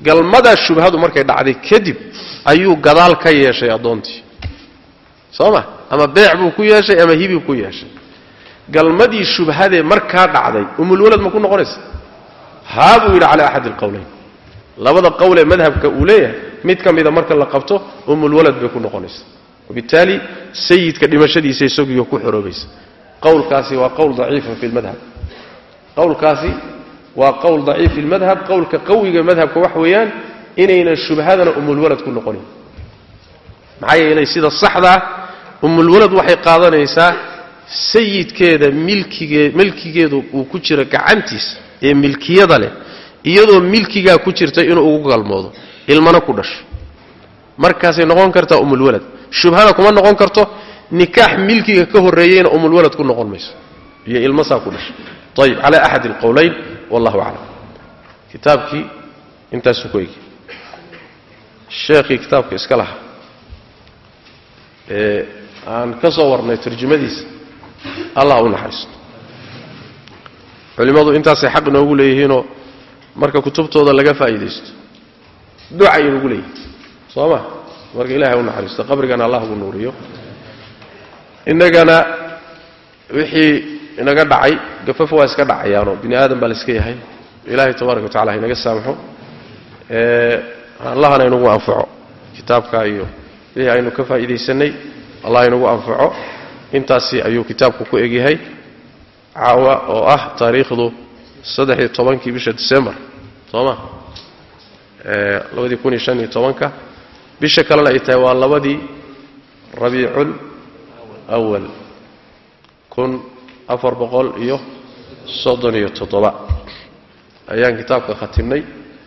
Galmadaa shubhadu markay dhacday kadib ayuu gadaal ka yeeshay addoontii. Soo ma? Ama beec buu ku yeeshay ama hibi ku yeeshay. Galmadii shubhadee markaa dhacday umulwalad ma ku noqonaysa? Haa buu yidhi calaa axadi alqowleyn labada qowlee madhabka uu leeyahay mid ka mida marka la qabto umulwalad bay ku noqonaysa. Wabittaali sayidka dhimashadiisa isagiyo ku xoroobaysa qowlkaasi waa qowl daciifun fi lmadhab qowlkaasi waa qowl daciif fi lmadhab qowlka qawiga madhabka wax weeyaan inaynan shubhadana umulwalad ku noqonin. Maxaa yeelay sida saxdaa umulwalad waxay qaadanaysaa sayidkeeda milkigee milkigeedu uu ku jiro gacantiisa ee milkiyada leh iyadoo milkigaa ku jirta inuu ugu galmoodo ilmana ku dhasho. Markaasay noqon kartaa umulwalad shubhana kuma noqon karto nikaax milkiga ka horreeyeyna umulwalad ku noqon mayso. Iyo ilmo saa ku dhashay. Ayib calaa axadi alqowleyn wallahu aclam. Kitaabkii intaasuu ku egi sheekhii kitaabka iska laha. Ee aan ka soo warnay tarjumadiisa. Allah u naxariisto. Culimmadu intaasay xaq inoogu leeyihiinoo marka kutubtooda laga faa'iidaysto. Ducay inugu leeyihiin soo ma? Marka ilahay u naxariisto qabrigana allah ugu nuuriyo innagana wixii inaga dhacay gafaf waa iska dhacayaanoo bini aadam baa la iska yahay. Ilaahay tabaaraka wa tacala inaga saamaxo allahana inugu anfaco. Kitaabka iyo wixii aynu ka faa'iidaysanay allah inugu anfaco. Intaasi ayuu kitaabku ku egyahay caawa oo ah taariikhdu saddex-iyo tobankii bisha december soo ma labadii kun iyo shan iyo tobanka. Bisha kalena ay tahay waa labadii rabiicul awal kun afar boqol iyo soddon iyo toddoba. Ayaan kitaabka khatimnay